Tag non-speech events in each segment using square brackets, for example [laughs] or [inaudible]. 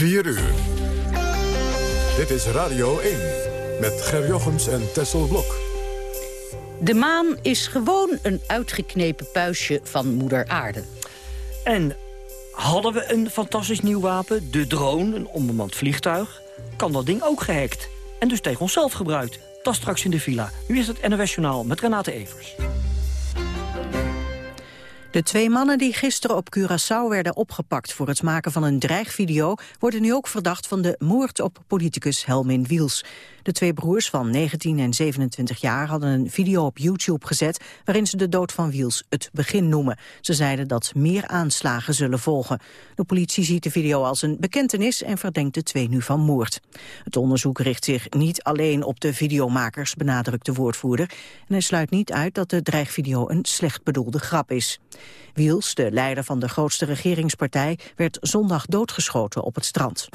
4 uur. Dit is Radio 1 met Ger Jochems en Tessel Blok. De maan is gewoon een uitgeknepen puistje van moeder aarde. En hadden we een fantastisch nieuw wapen, de drone, een onbemand vliegtuig... kan dat ding ook gehackt. En dus tegen onszelf gebruikt. Dat straks in de villa. Nu is het NOS Journaal met Renate Evers. De twee mannen die gisteren op Curaçao werden opgepakt voor het maken van een dreigvideo worden nu ook verdacht van de moord op politicus Helmin Wiels. De twee broers van 19 en 27 jaar hadden een video op YouTube gezet waarin ze de dood van Wiels het begin noemen. Ze zeiden dat meer aanslagen zullen volgen. De politie ziet de video als een bekentenis en verdenkt de twee nu van moord. Het onderzoek richt zich niet alleen op de videomakers, benadrukt de woordvoerder. En hij sluit niet uit dat de dreigvideo een slecht bedoelde grap is. Wiels, de leider van de grootste regeringspartij, werd zondag doodgeschoten op het strand.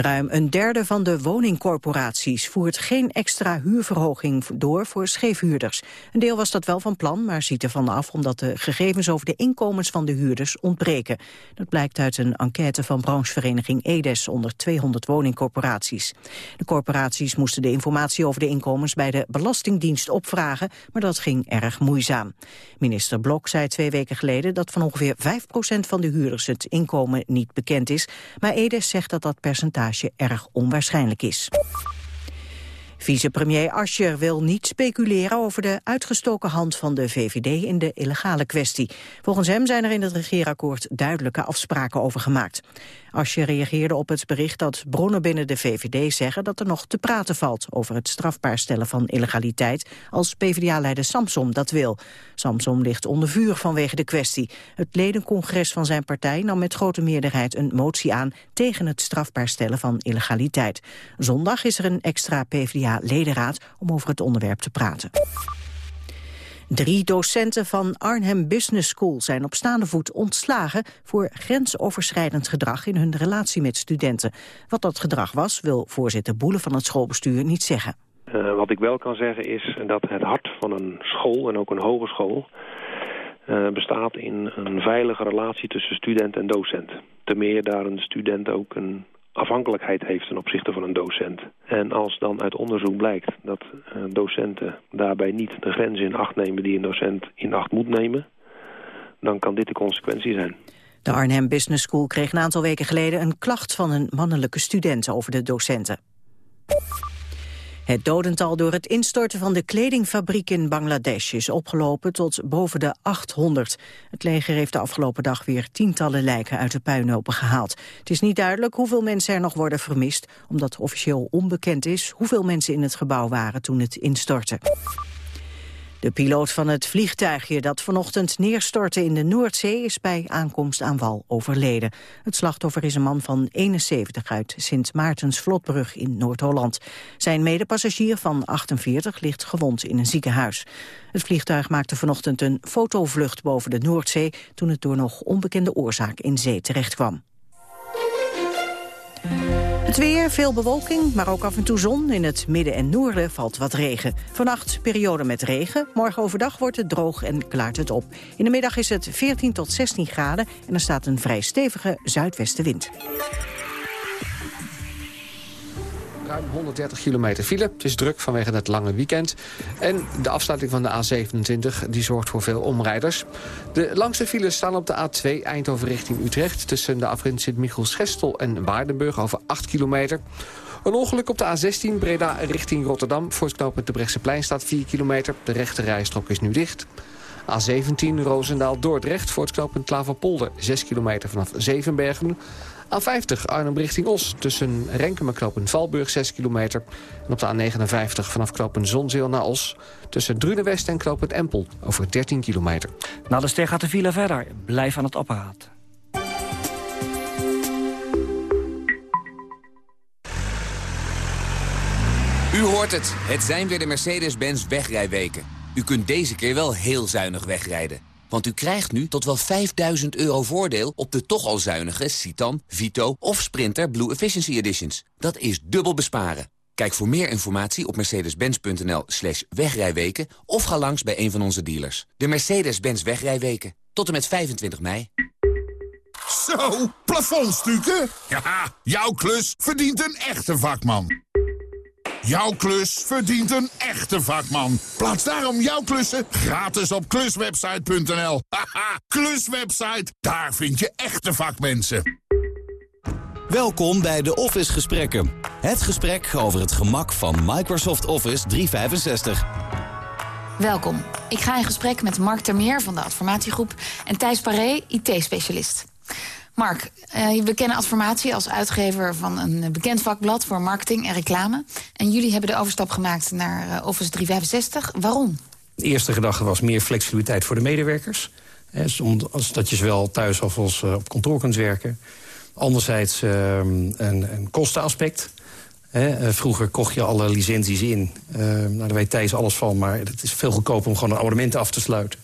Ruim een derde van de woningcorporaties voert geen extra huurverhoging door voor scheefhuurders. Een deel was dat wel van plan, maar ziet ervan af omdat de gegevens over de inkomens van de huurders ontbreken. Dat blijkt uit een enquête van branchevereniging EDES onder 200 woningcorporaties. De corporaties moesten de informatie over de inkomens bij de Belastingdienst opvragen, maar dat ging erg moeizaam. Minister Blok zei twee weken geleden dat van ongeveer 5% van de huurders het inkomen niet bekend is, maar EDES zegt dat dat percentage erg onwaarschijnlijk is. Vicepremier Ascher wil niet speculeren over de uitgestoken hand van de VVD in de illegale kwestie. Volgens hem zijn er in het regeerakkoord duidelijke afspraken over gemaakt. Ascher reageerde op het bericht dat bronnen binnen de VVD zeggen dat er nog te praten valt over het strafbaar stellen van illegaliteit als PvdA-leider Samsom dat wil. Samsom ligt onder vuur vanwege de kwestie. Het ledencongres van zijn partij nam met grote meerderheid een motie aan tegen het strafbaar stellen van illegaliteit. Zondag is er een extra PvdA-ledenraad om over het onderwerp te praten. Drie docenten van Arnhem Business School zijn op staande voet ontslagen voor grensoverschrijdend gedrag in hun relatie met studenten. Wat dat gedrag was, wil voorzitter Boelen van het schoolbestuur niet zeggen. Uh, wat ik wel kan zeggen is dat het hart van een school en ook een hogeschool uh, bestaat in een veilige relatie tussen student en docent. Ten meer daar een student ook een afhankelijkheid heeft ten opzichte van een docent. En als dan uit onderzoek blijkt dat uh, docenten daarbij niet de grenzen in acht nemen die een docent in acht moet nemen, dan kan dit de consequentie zijn. De Arnhem Business School kreeg een aantal weken geleden een klacht van een mannelijke student over de docenten. Het dodental door het instorten van de kledingfabriek in Bangladesh is opgelopen tot boven de 800. Het leger heeft de afgelopen dag weer tientallen lijken uit de puinhopen gehaald. Het is niet duidelijk hoeveel mensen er nog worden vermist, omdat officieel onbekend is hoeveel mensen in het gebouw waren toen het instortte. De piloot van het vliegtuigje dat vanochtend neerstortte in de Noordzee is bij aankomst aan wal overleden. Het slachtoffer is een man van 71 uit Sint Maartens Vlotbrug in Noord-Holland. Zijn medepassagier van 48 ligt gewond in een ziekenhuis. Het vliegtuig maakte vanochtend een fotovlucht boven de Noordzee toen het door nog onbekende oorzaak in zee terechtkwam. Het weer, veel bewolking, maar ook af en toe zon. In het midden en noorden valt wat regen. Vannacht periode met regen. Morgen overdag wordt het droog en klaart het op. In de middag is het 14 tot 16 graden en er staat een vrij stevige zuidwestenwind ruim 130 kilometer file. Het is druk vanwege het lange weekend. En de afsluiting van de A27 die zorgt voor veel omrijders. De langste files staan op de A2 Eindhoven richting Utrecht... tussen de afrit Sint-Michiels-Gestel en Waardenburg over 8 kilometer. Een ongeluk op de A16 Breda richting Rotterdam. Voor het knooppunt de Brechtseplein staat 4 kilometer. De rechte rijstrook is nu dicht. A17 Roosendaal-Dordrecht voor het knooppunt Klaverpolder. 6 kilometer vanaf Zevenbergen. A50 Arnhem richting Os tussen Renkum en knopen Valburg 6 kilometer. En op de A59 vanaf knopen Zonzeel naar Os tussen Drunewest en knopen Empel over 13 kilometer. Na de ster gaat de file verder. Blijf aan het apparaat. U hoort het. Het zijn weer de Mercedes-Benz wegrijweken. U kunt deze keer wel heel zuinig wegrijden. Want u krijgt nu tot wel 5000 euro voordeel op de toch al zuinige Citan, Vito of Sprinter Blue Efficiency Editions. Dat is dubbel besparen. Kijk voor meer informatie op mercedes-benz.nl slash wegrijweken... of ga langs bij een van onze dealers. De Mercedes-Benz wegrijweken. Tot en met 25 mei. Zo, plafondstukken? [laughs] Ja, jouw klus verdient een echte vakman. Jouw klus verdient een echte vakman. Plaats daarom jouw klussen gratis op kluswebsite.nl. Haha, kluswebsite, daar vind je echte vakmensen. Welkom bij de Office Gesprekken. Het gesprek over het gemak van Microsoft Office 365. Welkom. Ik ga in gesprek met Mark Termeer van de Adformatiegroep... en Thijs Paré, IT-specialist. Mark, uh, we kennen Adformatie als uitgever van een bekend vakblad... voor marketing en reclame. En jullie hebben de overstap gemaakt naar uh, Office 365. Waarom? De eerste gedachte was meer flexibiliteit voor de medewerkers. Hè, zodat je zowel thuis als uh, op kantoor kunt werken. Anderzijds een, een kostenaspect... He, vroeger kocht je alle licenties in. Uh, nou, daar weet Thijs alles van, maar het is veel goedkoper om gewoon een abonnement af te sluiten.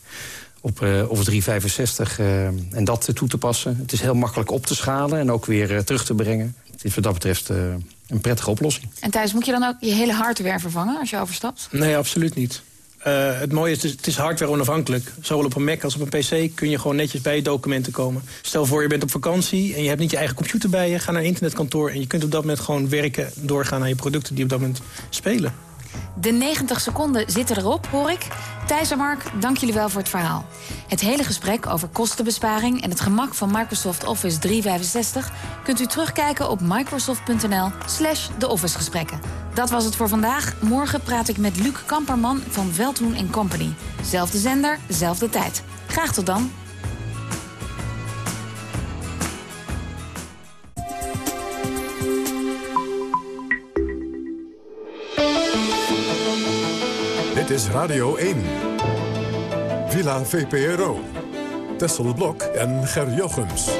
Op, uh, op 365 uh, en dat toe te passen. Het is heel makkelijk op te schalen en ook weer terug te brengen. Het is wat dat betreft een prettige oplossing. En Thijs, moet je dan ook je hele hardware vervangen als je overstapt? Nee, absoluut niet. Uh, het mooie is, het is hardware onafhankelijk. Zowel op een Mac als op een PC kun je gewoon netjes bij je documenten komen. Stel voor je bent op vakantie en je hebt niet je eigen computer bij je. Ga naar een internetkantoor en je kunt op dat moment gewoon werken... doorgaan aan je producten die op dat moment spelen. De 90 seconden zitten erop, hoor ik. Thijs en Mark, dank jullie wel voor het verhaal. Het hele gesprek over kostenbesparing en het gemak van Microsoft Office 365... kunt u terugkijken op microsoft.nl slash de Office-gesprekken. Dat was het voor vandaag. Morgen praat ik met Luc Kamperman van Veldhoen Company. Zelfde zender, zelfde tijd. Graag tot dan. Dit is Radio 1. Villa VPRO. Tessel Blok en Ger Jochems.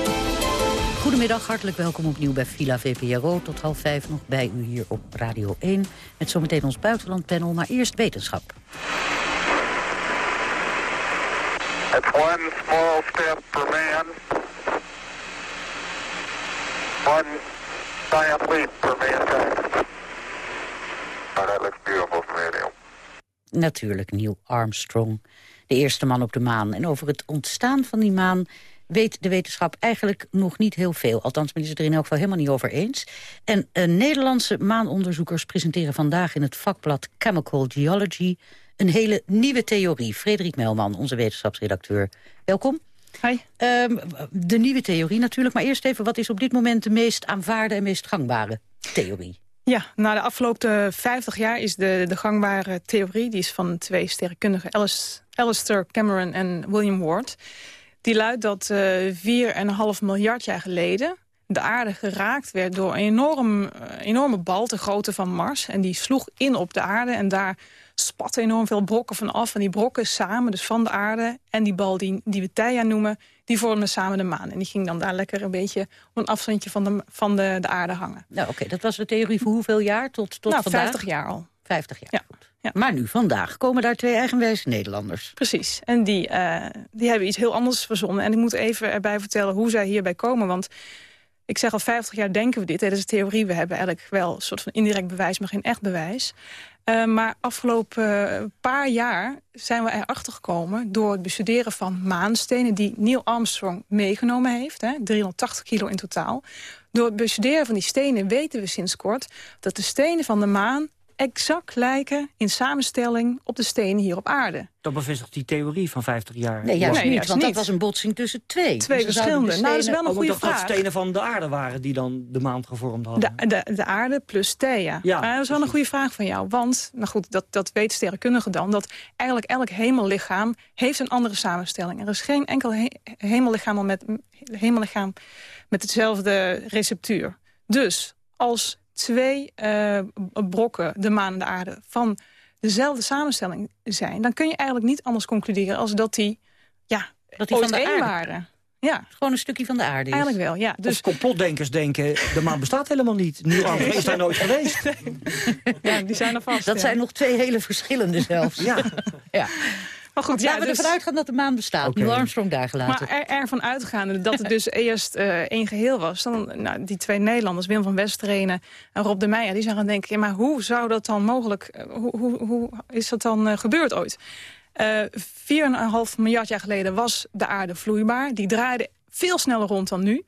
Goedemiddag, hartelijk welkom opnieuw bij Villa VPRO. Tot half vijf nog bij u hier op Radio 1. Met zometeen ons buitenlandpanel, maar eerst wetenschap. It's one small step for man. One giant leap for mankind. Oh, that looks beautiful from. Natuurlijk Neil Armstrong, de eerste man op de maan. En over het ontstaan van die maan weet de wetenschap eigenlijk nog niet heel veel. Althans, men is het er in elk geval helemaal niet over eens. En uh, Nederlandse maanonderzoekers presenteren vandaag in het vakblad Chemical Geology... een hele nieuwe theorie. Frederik Melman, onze wetenschapsredacteur. Welkom. Hi. Um, de nieuwe theorie natuurlijk, maar eerst even... wat is op dit moment de meest aanvaarde en meest gangbare theorie? Ja, na de afgelopen 50 jaar is de, de gangbare theorie... die is van twee sterrenkundigen, Alistair Cameron en William Ward... die luidt dat uh, 4,5 miljard jaar geleden de aarde geraakt werd door een enorm, enorme bal... de grootte van Mars. En die sloeg in op de aarde en daar spatten enorm veel brokken van af. En die brokken samen, dus van de aarde en die bal die, die we Theia noemen... die vormden samen de maan. En die ging dan daar lekker een beetje op een afstandje van de, van de, de aarde hangen. Nou oké, dat was de theorie voor hoeveel jaar tot, tot nou, vandaag? 50 jaar al. 50 jaar, ja. Ja. Maar nu, vandaag, komen daar twee eigenwijze Nederlanders. Precies, en die, uh, die hebben iets heel anders verzonnen. En ik moet even erbij vertellen hoe zij hierbij komen, want... Ik zeg al 50 jaar denken we dit. Hè. Dat is een theorie. We hebben eigenlijk wel een soort van indirect bewijs, maar geen echt bewijs. Uh, maar afgelopen uh, paar jaar zijn we erachter gekomen... door het bestuderen van maanstenen die Neil Armstrong meegenomen heeft. Hè, 380 kilo in totaal. Door het bestuderen van die stenen weten we sinds kort... dat de stenen van de maan exact lijken in samenstelling op de stenen hier op aarde. Dat bevestigt die theorie van 50 jaar. Nee, juist nee, niet, juist want niet. dat was een botsing tussen twee. Twee Dus verschillende. stenen... Nou, dat is wel een Oh, goede dat dat vraag. stenen van de aarde waren die dan de maan gevormd hadden. De, de, de aarde plus Theia. Ja, Maar dat is wel een goede vraag van jou. Want, nou goed, dat, dat weet sterrenkundigen dan... dat eigenlijk elk hemellichaam heeft een andere samenstelling. Er is geen enkel he hemellichaam met, hemellichaam met hetzelfde receptuur. Dus als twee uh, brokken, de maan en de aarde... van dezelfde samenstelling zijn... dan kun je eigenlijk niet anders concluderen... als dat die, ja, Dat die ooit van de één aarde- waren. Ja, Gewoon een stukje van de aarde is. eigenlijk wel, ja. Dus complotdenkers denken, de maan bestaat helemaal niet. Armstrong is daar nooit geweest. [laughs] ja, die zijn er vast. Dat ja. zijn nog twee hele verschillende zelfs. Ja. ja. Maar goed, Laten ja, we dus, ervan uitgaan dat de maan bestaat. Oké. Neil Armstrong daar gelaten. maar er, ervan uitgaande dat het dus [laughs] eerst eh, één geheel was... dan nou, die twee Nederlanders, Wim van Westrenen en Rob de Meijer... die zijn gaan denken, ja, maar hoe zou dat dan mogelijk... eh, hoe, hoe, hoe is dat dan eh, gebeurd ooit? Eh 4,5 miljard jaar geleden was de aarde vloeibaar. Die draaide veel sneller rond dan nu.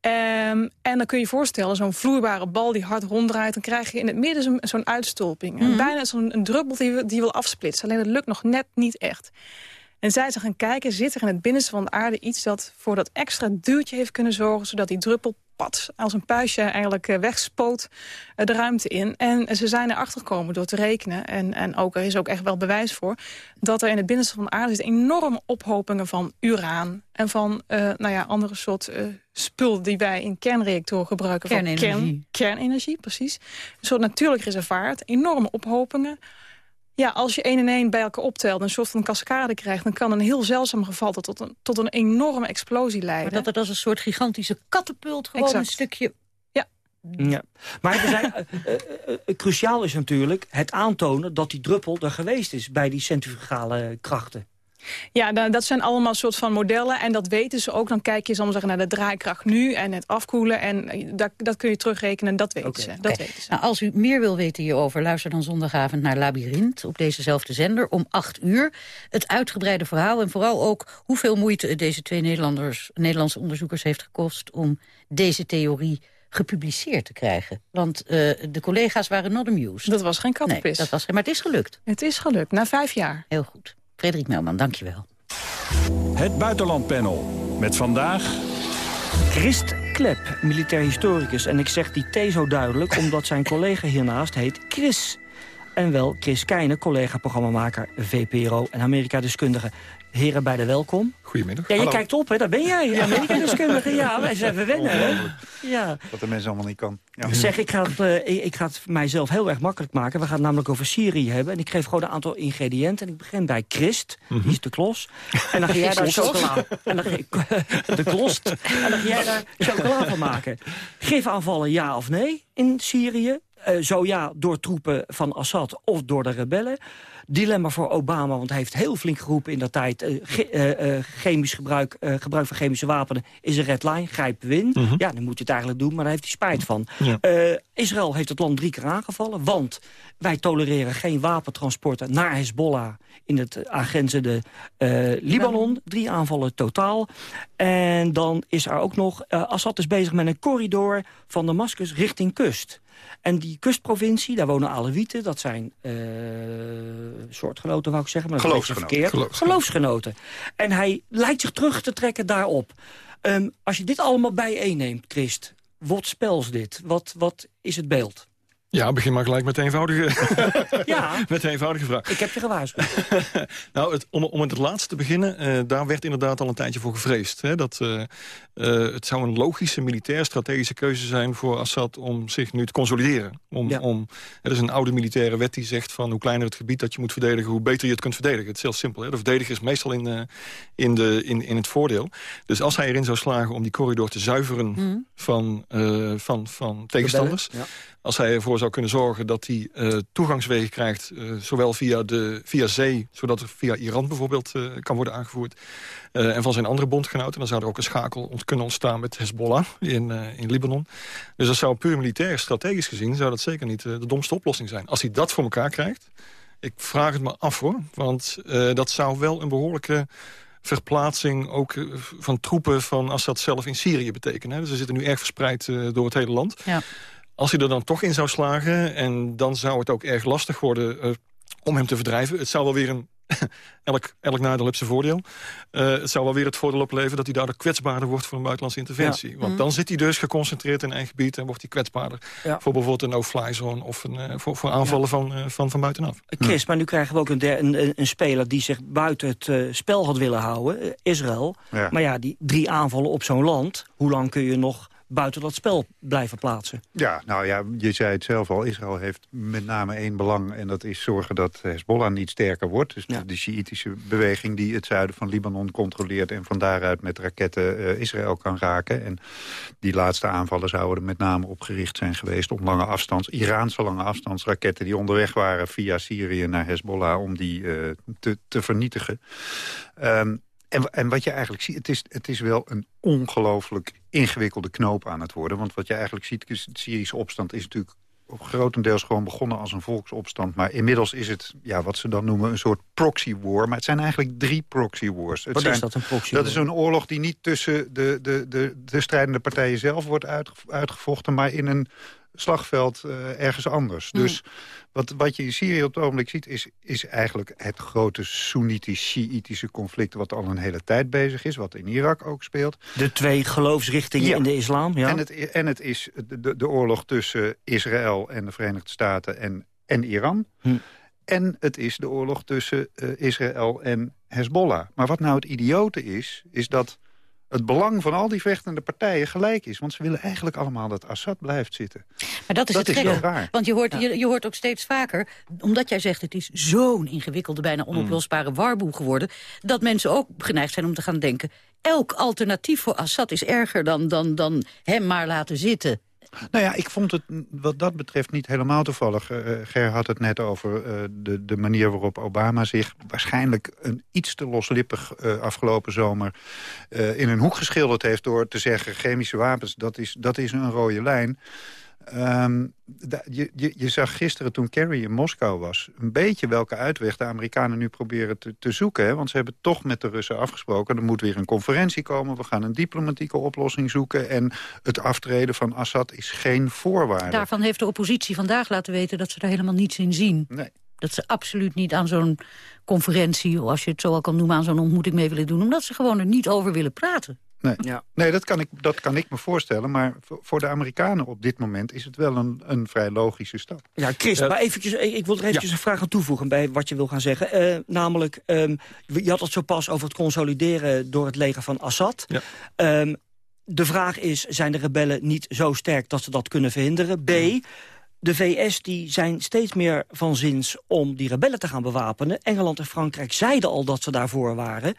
Ehm, en dan kun je je voorstellen, zo'n vloeibare bal die hard ronddraait... dan krijg je in het midden zo'n uitstolping. Mhm. bijna zo'n druppel die, die wil afsplitsen. Alleen dat lukt nog net niet echt. En zij ze gaan kijken, zit er in het binnenste van de aarde iets... dat voor dat extra duwtje heeft kunnen zorgen... zodat die druppel pad als een puistje eigenlijk eh, wegspoot eh, de ruimte in. En ze zijn erachter gekomen door te rekenen. En, en ook, er is ook echt wel bewijs voor... dat er in het binnenste van de aarde zitten enorme ophopingen van uraan... en van eh, nou ja, andere soort eh, spul die wij in kernreactoren gebruiken. voor Kernenergie. Kern, kernenergie, precies. Een soort natuurlijk reservoir, enorme ophopingen. Ja, als je één en één bij elkaar optelt, een soort van cascade krijgt... dan kan een heel zeldzaam geval tot een, tot een enorme explosie leiden. Maar dat het als een soort gigantische katapult gewoon Exact. een stukje... Ja. Maar er zijn, eh, [laughs] eh, eh, eh, cruciaal is natuurlijk het aantonen dat die druppel er geweest is bij die centrifugale krachten. Ja, da- dat zijn allemaal soort van modellen. En dat weten ze ook. Dan kijk je maar zeggen, naar de draaikracht nu en het afkoelen. En eh, dat, dat kun je terugrekenen. Dat weten ze. Dat weten ze. Nou, als u meer wil weten hierover, luister dan zondagavond naar Labyrinth op dezezelfde zender om 8 uur. Het uitgebreide verhaal en vooral ook hoeveel moeite het deze twee Nederlanders, Nederlandse onderzoekers heeft gekost om deze theorie gepubliceerd te krijgen. Want eh, de collega's waren not amused. Dat was geen kattenpis. Nee, dat was, maar het is gelukt. Het is gelukt, na vijf jaar. Heel goed. Frederik Melman, dankjewel. Het Buitenlandpanel. Met vandaag... Christ Klep, militair historicus. En ik zeg die T zo duidelijk [laughs] omdat zijn collega hiernaast heet Chris. En wel Chris Keijne, collega-programmamaker VPRO en Amerika-deskundige. Heren, beide welkom. Goedemiddag. Ja, je Hallo. kijkt op, hè? daar ben jij. [laughs] Amerika-deskundige, ja, wij zijn even wennen, hè? Ja. Dat de mensen allemaal niet kan. Ja. Zeg, ik ga, het, eh, ik, ga het mijzelf heel erg makkelijk maken. We gaan het namelijk over Syrië hebben. En ik geef gewoon een aantal ingrediënten. En ik begin bij Christ, die is de klos. En dan ga jij daar chocola... En dan ga ik, [laughs] de klost. En dan ga jij daar chocola van maken. Gifaanvallen ja of nee in Syrië? Eh, zo ja, door troepen van Assad of door de rebellen. Dilemma voor Obama, want hij heeft heel flink geroepen in dat tijd... eh, ge- eh, chemisch gebruik, eh, gebruik van chemische wapenen is een red line, grijp win. Ja, dan moet je het eigenlijk doen, maar daar heeft hij spijt van. Ja. Eh, Israël heeft het land drie keer aangevallen, want wij tolereren geen wapentransporten naar Hezbollah in het aangrenzende eh, Libanon. Drie aanvallen totaal. En dan is er ook nog, eh, Assad is bezig met een corridor van Damascus richting kust. En die kustprovincie, daar wonen Alewieten. Dat zijn eh, soortgenoten, wou ik zeggen. Maar dat Geloofsgenoten. verkeerd. Geloofsgenoten. En hij lijkt zich terug te trekken daarop. Ehm, als je dit allemaal bijeenneemt, Christ, wat spels dit? Wat, wat is het beeld? Ja, begin maar gelijk met de eenvoudige, [laughs] Ja, [laughs] met de eenvoudige vraag. ik heb je gewaarschuwd. [laughs] Nou, het, om, om met het laatste te beginnen, eh, daar werd inderdaad al een tijdje voor gevreesd. Hè, dat, eh, eh, het zou een logische militair-strategische keuze zijn voor Assad om zich nu te consolideren. Om, Ja. om, er is een oude militaire wet die zegt van hoe kleiner het gebied dat je moet verdedigen, hoe beter je het kunt verdedigen. Het is heel simpel. Hè? De verdediger is meestal in, in, de, in, in het voordeel. Dus als hij erin zou slagen om die corridor te zuiveren van, eh, van, van tegenstanders... Ja. Als hij ervoor zou kunnen zorgen dat hij eh, toegangswegen krijgt... eh, zowel via, de, via zee, zodat er via Iran bijvoorbeeld eh, kan worden aangevoerd... en van zijn andere bondgenoten. Dan zou er ook een schakel kunnen ontstaan met Hezbollah in, in Libanon. Dus dat zou puur militair, strategisch gezien... zou dat zeker niet de domste oplossing zijn. Als hij dat voor elkaar krijgt, ik vraag het me af hoor. Want dat zou wel een behoorlijke verplaatsing ook van troepen van Assad zelf in Syrië betekenen. Dus ze zitten nu erg verspreid door het hele land. Ja. Als hij er dan toch in zou slagen... en dan zou het ook erg lastig worden eh, om hem te verdrijven. Het zou wel weer een... [laughs] elk, elk nadeel heeft zijn voordeel. Eh, het zou wel weer het voordeel opleveren dat hij daardoor kwetsbaarder wordt voor een buitenlandse interventie. Want Mhm. dan zit hij dus geconcentreerd in eigen gebied en wordt hij kwetsbaarder. Ja. Voor bijvoorbeeld een no-fly zone of een, eh, voor, voor aanvallen van, eh, van, van buitenaf. Chris, maar nu krijgen we ook een, der- een, een- een speler die zich buiten het spel had willen houden, Israël. Ja. Maar ja, die drie aanvallen op zo'n land, hoe lang kun je nog buiten dat spel blijven plaatsen? Ja, nou ja, je zei het zelf al. Israël heeft met name één belang. En dat is zorgen dat Hezbollah niet sterker wordt. Dus de, de Sjiitische beweging die het zuiden van Libanon controleert... en van daaruit met raketten eh, Israël kan raken. En die laatste aanvallen zouden met name op gericht zijn geweest... om lange afstands, Iraanse lange afstandsraketten... die onderweg waren via Syrië naar Hezbollah... om die eh, te, te vernietigen. Ehm, en, en wat je eigenlijk ziet, het is, het is wel een ongelooflijk ingewikkelde knoop aan het worden. Want wat je eigenlijk ziet, is de Syrische opstand is natuurlijk grotendeels gewoon begonnen als een volksopstand. Maar inmiddels is het ja, wat ze dan noemen een soort proxy war. Maar het zijn eigenlijk drie proxy wars. Het Wat zijn, is dat, een proxy Dat war? is een oorlog die niet tussen de, de, de, de strijdende partijen zelf wordt uitge- uitgevochten... maar in een slagveld eh, ergens anders. Hmm. Dus wat, wat je in Syrië op het ogenblik ziet... is, is eigenlijk het grote Soenitisch-Shiïtische conflict... wat al een hele tijd bezig is, wat in Irak ook speelt. De twee geloofsrichtingen Ja. in de islam, ja. En, het, en het is de, de, de oorlog tussen Israël en de Verenigde Staten en, en Iran. Hm. En het is de oorlog tussen eh, Israël en Hezbollah. Maar wat nou het idiote is, is dat het belang van al die vechtende partijen gelijk is. Want ze willen eigenlijk allemaal dat Assad blijft zitten. Maar dat is Dat het is gekke. wel raar. Want je hoort, je, je hoort ook steeds vaker, omdat jij zegt... het is zo'n ingewikkelde, bijna Hmm. onoplosbare warboel geworden... dat mensen ook geneigd zijn om te gaan denken... elk alternatief voor Assad is erger dan, dan, dan hem maar laten zitten. Nou ja, ik vond het wat dat betreft niet helemaal toevallig. Eh, eh, Ger had het net over eh, de, de manier waarop Obama zich... waarschijnlijk een iets te loslippig afgelopen zomer... in een hoek geschilderd heeft door te zeggen... chemische wapens, dat is, dat is een rode lijn. Ehm, je, je, je zag gisteren toen Kerry in Moskou was... een beetje welke uitweg de Amerikanen nu proberen te, te zoeken. Hè? Want ze hebben toch met de Russen afgesproken... er moet weer een conferentie komen, we gaan een diplomatieke oplossing zoeken... en het aftreden van Assad is geen voorwaarde. Daarvan heeft de oppositie vandaag laten weten... dat ze er helemaal niets in zien. Nee. Dat ze absoluut niet aan zo'n conferentie... of als je het zo al kan noemen, aan zo'n ontmoeting mee willen doen... omdat ze gewoon er niet over willen praten. Nee, Ja. nee dat, kan ik, dat kan ik me voorstellen. Maar voor de Amerikanen op dit moment is het wel een, een vrij logische stap. Ja, Chris, Ja. maar eventjes, ik ik wil er eventjes een vraag aan toevoegen bij wat je wil gaan zeggen. Eh, namelijk, ehm, je had het zo pas over het consolideren door het leger van Assad. Ja. Ehm, de vraag is, zijn de rebellen niet zo sterk dat ze dat kunnen verhinderen? B, de VS die zijn steeds meer van zins om die rebellen te gaan bewapenen. Engeland en Frankrijk zeiden al dat ze daarvoor waren.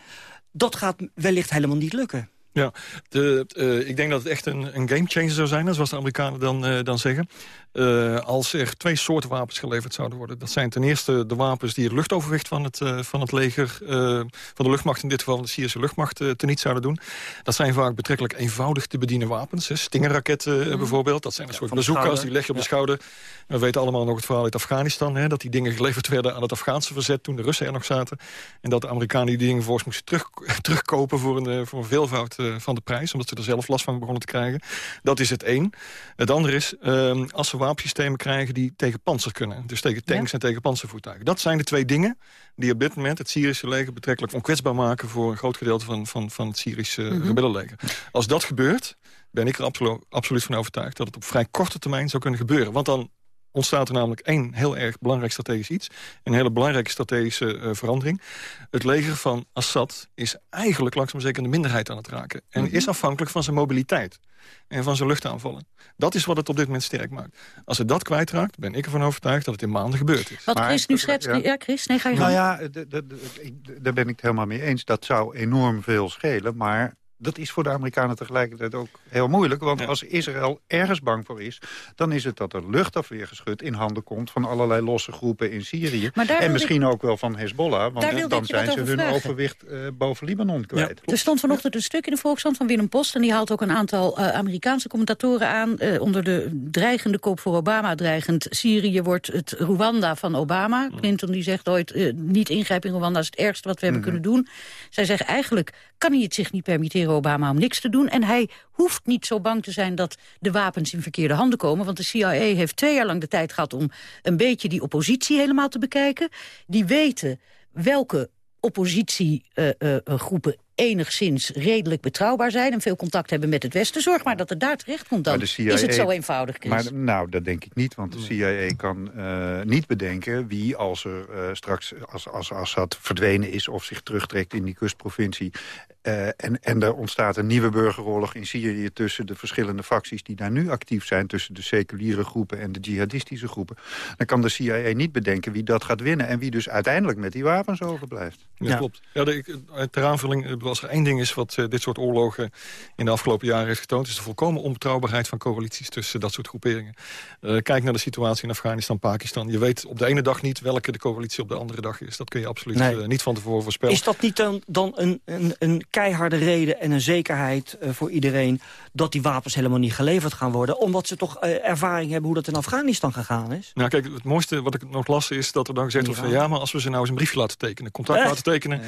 Dat gaat wellicht helemaal niet lukken. Ja, eh, ik denk dat het echt een, een gamechanger zou zijn, zoals de Amerikanen dan, eh, dan zeggen. Eh, als er twee soorten wapens geleverd zouden worden. Dat zijn ten eerste de wapens die het luchtoverwicht van het, eh, van het leger... eh, van de luchtmacht, in dit geval van de Syrische luchtmacht, teniet zouden doen. Dat zijn vaak betrekkelijk eenvoudig te bedienen wapens. Hè. Stingerraketten eh, bijvoorbeeld, dat zijn een soort van de bazooka's, schouder. die leg je op de Ja. schouder. We weten allemaal nog het verhaal uit Afghanistan... Hè, dat die dingen geleverd werden aan het Afghaanse verzet... toen de Russen er nog zaten. En dat de Amerikanen die dingen vervolgens moesten terug, [laughs] terugkopen... Voor een, voor een veelvoud van de prijs, omdat ze er zelf last van begonnen te krijgen. Dat is het één. Het andere is, ehm, als ze wapensystemen krijgen die tegen panzer kunnen. Dus tegen tanks en tegen panzervoertuigen. Dat zijn de twee dingen die op dit moment het Syrische leger... betrekkelijk onkwetsbaar maken voor een groot gedeelte van, van, van het Syrische Mhm. rebellenleger. Als dat gebeurt, ben ik er absolu- absoluut van overtuigd... dat het op vrij korte termijn zou kunnen gebeuren. Want dan ontstaat er namelijk één heel erg belangrijk strategisch iets. Een hele belangrijke strategische eh, verandering. Het leger van Assad is eigenlijk langzaam zeker de minderheid aan het raken. En Mhm. is afhankelijk van zijn mobiliteit. En van zijn luchtaanvallen. Dat is wat het op dit moment sterk maakt. Als het dat kwijtraakt, ben ik ervan overtuigd dat het in maanden gebeurd is. Wat Maar- Chris nu schetst... ja. Ja, Chris, nee, ga je Nou ja, daar ben ik het helemaal mee eens. Dat zou enorm veel schelen, maar... Dat is voor de Amerikanen tegelijkertijd ook heel moeilijk. Want Ja. als Israël ergens bang voor is... dan is het dat er luchtafweergeschut in handen komt... van allerlei losse groepen in Syrië. En misschien ook wel van Hezbollah. Want dan zijn ze hun vragen. overwicht eh, boven Libanon kwijt. Er stond vanochtend een stuk in de Volkskrant van Willem Post... en die haalt ook een aantal eh, Amerikaanse commentatoren aan... eh, onder de dreigende kop voor Obama dreigend... Syrië wordt het Rwanda van Obama. Clinton die zegt ooit, niet ingrijpen in Rwanda is het ergste wat we hebben kunnen doen. Zij zeggen eigenlijk kan hij het zich niet permitteren, Obama, om niks te doen. En hij hoeft niet zo bang te zijn dat de wapens in verkeerde handen komen. Want de CIA heeft twee jaar lang de tijd gehad om een beetje die oppositie helemaal te bekijken. Die weten welke oppositiegroepen enigszins redelijk betrouwbaar zijn... en veel contact hebben met het Westen. Zorg maar dat het daar terecht komt dan. CIA is het zo eenvoudig, Chris? Maar nou, dat denk ik niet, want de CIA kan eh, niet bedenken wie als er eh, straks, als, als Assad verdwenen is of zich terugtrekt in die kustprovincie, eh, en, en er ontstaat een nieuwe burgeroorlog in Syrië tussen de verschillende facties die daar nu actief zijn, tussen de seculiere groepen en de jihadistische groepen, dan kan de CIA niet bedenken wie dat gaat winnen en wie dus uiteindelijk met die wapens overblijft. Ja, klopt. Ja, de, eh, ter aanvulling, bedoel, als er één ding is wat eh, dit soort oorlogen in de afgelopen jaren heeft getoond, is de volkomen onbetrouwbaarheid van coalities tussen dat soort groeperingen. Eh, kijk naar de situatie in Afghanistan, Pakistan. Je weet op de ene dag niet welke de coalitie op de andere dag is. Dat kun je absoluut Nee. eh, niet van tevoren voorspellen. Is dat niet dan, dan een, een, een keiharde reden en een zekerheid uh, voor iedereen... dat die wapens helemaal niet geleverd gaan worden. Omdat ze toch uh, ervaring hebben hoe dat in Afghanistan gegaan is. Nou kijk, het mooiste wat ik nog las is dat er dan gezegd wordt... van ja, maar als we ze nou eens een briefje laten tekenen... contact laten tekenen...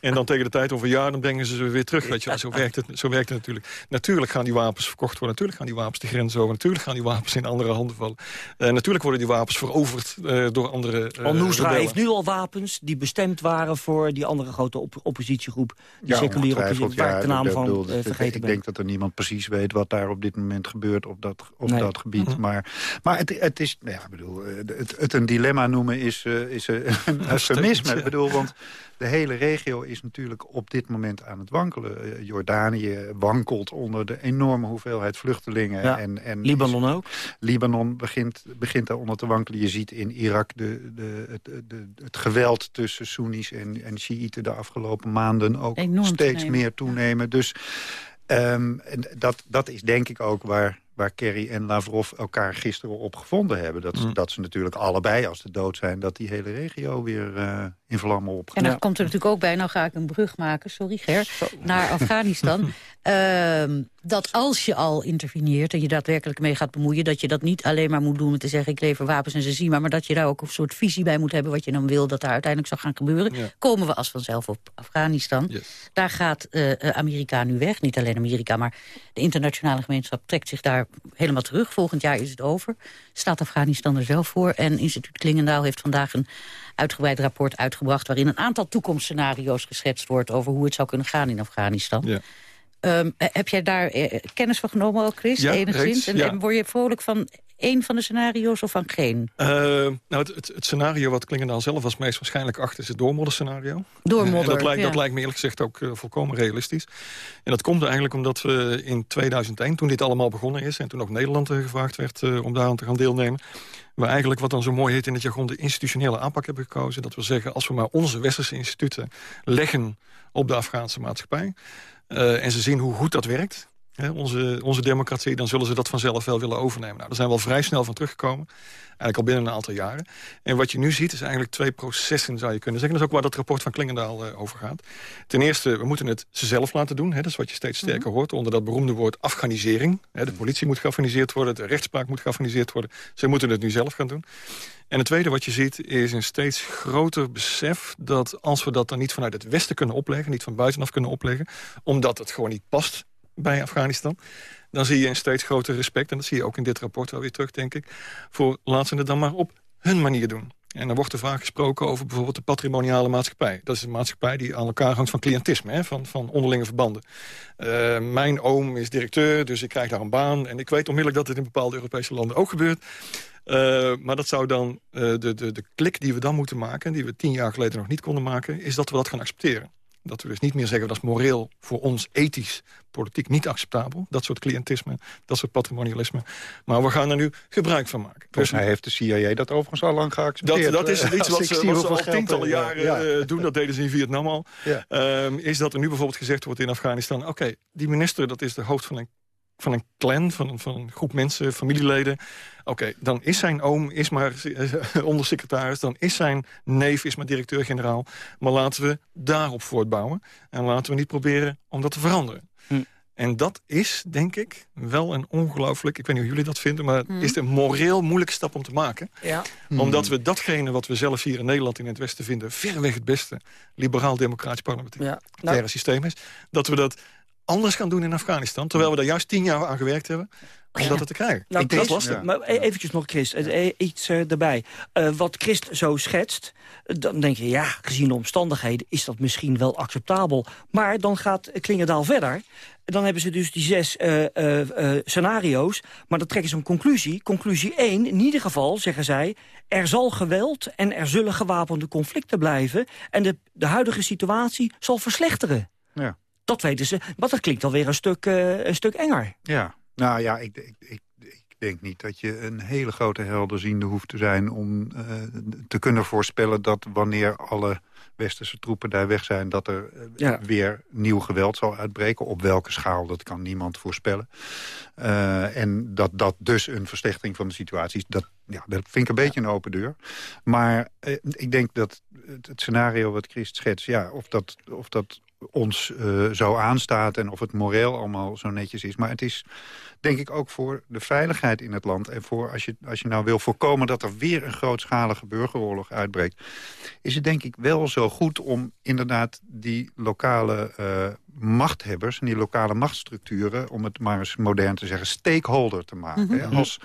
en dan tegen de tijd over een jaar, dan brengen ze ze weer terug. Weet je, [laughs] zo, werkt het, zo werkt het natuurlijk. Natuurlijk gaan die wapens verkocht worden. Natuurlijk gaan die wapens de grens over. Natuurlijk gaan die wapens in andere handen vallen. Uh, natuurlijk worden die wapens veroverd door andere uh, Al-Nusra heeft nu al wapens die bestemd waren... voor die andere grote op oppositiegroep. Ja, ongetwijfeld, waar ik de ja, naam ik van bedoel, eh, vergeten Ik ben. denk dat er niemand precies weet wat daar op dit moment gebeurt op dat, op Nee. dat gebied. Mhm. Maar, maar het, het is, nou ja, ik bedoel, eh, het, het een dilemma noemen is, eh, is [laughs] een eufemisme. Ik bedoel, want de hele regio is natuurlijk op dit moment aan het wankelen. Jordanië wankelt onder de enorme hoeveelheid vluchtelingen. Ja, En, en Libanon ook. Libanon begint, begint daaronder te wankelen. Je ziet in Irak de, de, het, de, het geweld tussen Soenies en, en Shiiten de afgelopen maanden ook Enorm steeds toenemen. meer toenemen. Dus ehm, en dat, dat is denk ik ook waar, waar Kerry en Lavrov elkaar gisteren op gevonden hebben. Dat, ze- dat ze natuurlijk allebei, als ze dood zijn, dat die hele regio weer eh, in vlammen opgaat. En dan komt er natuurlijk ook bij, nou ga ik een brug maken, sorry Ger, naar Afghanistan. [laughs] Ehm, dat als je al interveneert en je daadwerkelijk mee gaat bemoeien... dat je dat niet alleen maar moet doen met te zeggen ik lever wapens en ze zien maar... maar dat je daar ook een soort visie bij moet hebben wat je dan wil... dat daar uiteindelijk zou gaan gebeuren. Ja. Komen we als vanzelf op Afghanistan. Daar gaat eh, eh, Amerika nu weg. Niet alleen Amerika, maar de internationale gemeenschap trekt zich daar helemaal terug. Volgend jaar is het over. Staat Afghanistan er zelf voor. En instituut Klingendaal heeft vandaag een uitgebreid rapport uitgebracht... waarin een aantal toekomstscenario's geschetst wordt... over hoe het zou kunnen gaan in Afghanistan. Ja. Ehm, eh, heb jij daar eh, kennis van genomen ook, Chris? Ja, enigszins? reeds, en, ja. en word je vrolijk van één van de scenario's of van geen? Eh, nou, het, het, het scenario wat Klingendaal zelf was meest waarschijnlijk achter... is het doormodderscenario. Doormodder, En dat, lijkt, ja. dat lijkt me eerlijk gezegd ook eh, volkomen realistisch. En dat komt eigenlijk omdat we in 2001, toen dit allemaal begonnen is... en toen ook Nederland eh, gevraagd werd eh, om daar aan te gaan deelnemen... we eigenlijk wat dan zo mooi heet in het jargon de institutionele aanpak hebben gekozen. Dat we zeggen, als we maar onze westerse instituten leggen op de Afghaanse maatschappij... en ze zien hoe goed dat werkt... Hè, onze, onze democratie, dan zullen ze dat vanzelf wel willen overnemen. Nou, daar zijn we al vrij snel van teruggekomen. Eigenlijk al binnen een aantal jaren. En wat je nu ziet is eigenlijk twee processen, zou je kunnen zeggen. Dat is ook waar dat rapport van Klingendaal eh, over gaat. Ten eerste, we moeten het ze zelf laten doen. Hè, dat is wat je steeds sterker hoort. Onder dat beroemde woord afghanisering. Hè, de politie moet geafghaniseerd worden. De rechtspraak moet geafghaniseerd worden. Ze moeten het nu zelf gaan doen. En het tweede wat je ziet is een steeds groter besef... dat als we dat dan niet vanuit het westen kunnen opleggen... niet van buitenaf kunnen opleggen... omdat het gewoon niet past bij Afghanistan... dan zie je een steeds groter respect... en dat zie je ook in dit rapport wel weer terug, denk ik... voor laten ze het dan maar op hun manier doen. En dan wordt er vaak gesproken over bijvoorbeeld de patrimoniale maatschappij. Dat is een maatschappij die aan elkaar hangt van cliëntisme, hè, van, van onderlinge verbanden. Eh, mijn oom is directeur, dus ik krijg daar een baan. En ik weet onmiddellijk dat dit in bepaalde Europese landen ook gebeurt. Eh, maar dat zou dan eh, de, de, de klik die we dan moeten maken... die we tien jaar geleden nog niet konden maken... is dat we dat gaan accepteren. Dat we dus niet meer zeggen dat is moreel voor ons ethisch, politiek niet acceptabel. Dat soort cliëntisme, dat soort patrimonialisme. Maar we gaan er nu gebruik van maken. Volgens mij heeft de CIA dat overigens al lang Dat, geaccepteerd. dat is Eh, iets wat ik ze, wat ze al tientallen jaren ja. eh, doen. Dat deden ze in Vietnam al. Ja. Ehm, is dat er nu bijvoorbeeld gezegd wordt in Afghanistan... oké, die minister dat is de hoofd van een, van een clan, van een, van een groep mensen, familieleden. Oké, dan is zijn oom is maar eh, [laughs] ondersecretaris... dan is zijn neef is maar directeur-generaal. Maar laten we daarop voortbouwen. En laten we niet proberen om dat te veranderen. Hm. En dat is, denk ik, wel een ongelooflijk... ik weet niet hoe jullie dat vinden... maar Hm. is het een moreel moeilijke stap om te maken. Ja. Omdat we datgene wat we zelf hier in Nederland in het Westen vinden... verreweg het beste liberaal-democratisch parlementaire Ja. Nou, systeem is... dat we dat anders gaan doen in Afghanistan... terwijl we daar juist tien jaar aan gewerkt hebben... om dat te krijgen. Nou, dat lastig. Maar e- eventjes nog, Chris, eh, iets eh, erbij. Eh, wat Chris zo schetst, dan denk je... ja, gezien de omstandigheden is dat misschien wel acceptabel. Maar dan gaat Klingendaal verder. Dan hebben ze dus die zes eh, eh, eh, scenario's. Maar dan trekken ze een conclusie. Conclusie 1, in ieder geval, zeggen zij... er zal geweld en er zullen gewapende conflicten blijven... en de, de huidige situatie zal verslechteren. Ja. Dat weten ze. Maar dat klinkt alweer een stuk, eh, een stuk enger. Ja, nou ja, ik, ik, ik, ik denk niet dat je een hele grote helderziende hoeft te zijn... om eh, te kunnen voorspellen dat wanneer alle westerse troepen daar weg zijn... dat er eh, Ja. weer nieuw geweld zal uitbreken. Op welke schaal, dat kan niemand voorspellen. En dat dat dus een verslechtering van de situatie is... dat, ja, dat vind ik een beetje een open deur. Maar ik denk dat het, het scenario wat Christ schetst... Ja, of, dat, of dat ons uh, zo aanstaat en of het moreel allemaal zo netjes is. Maar het is denk ik ook voor de veiligheid in het land... en voor als je, als je nou wil voorkomen dat er weer een grootschalige burgeroorlog uitbreekt... is het denk ik wel zo goed om inderdaad die lokale uh, machthebbers... en die lokale machtsstructuren, om het maar eens modern te zeggen... stakeholder te maken. Mm -hmm. Als,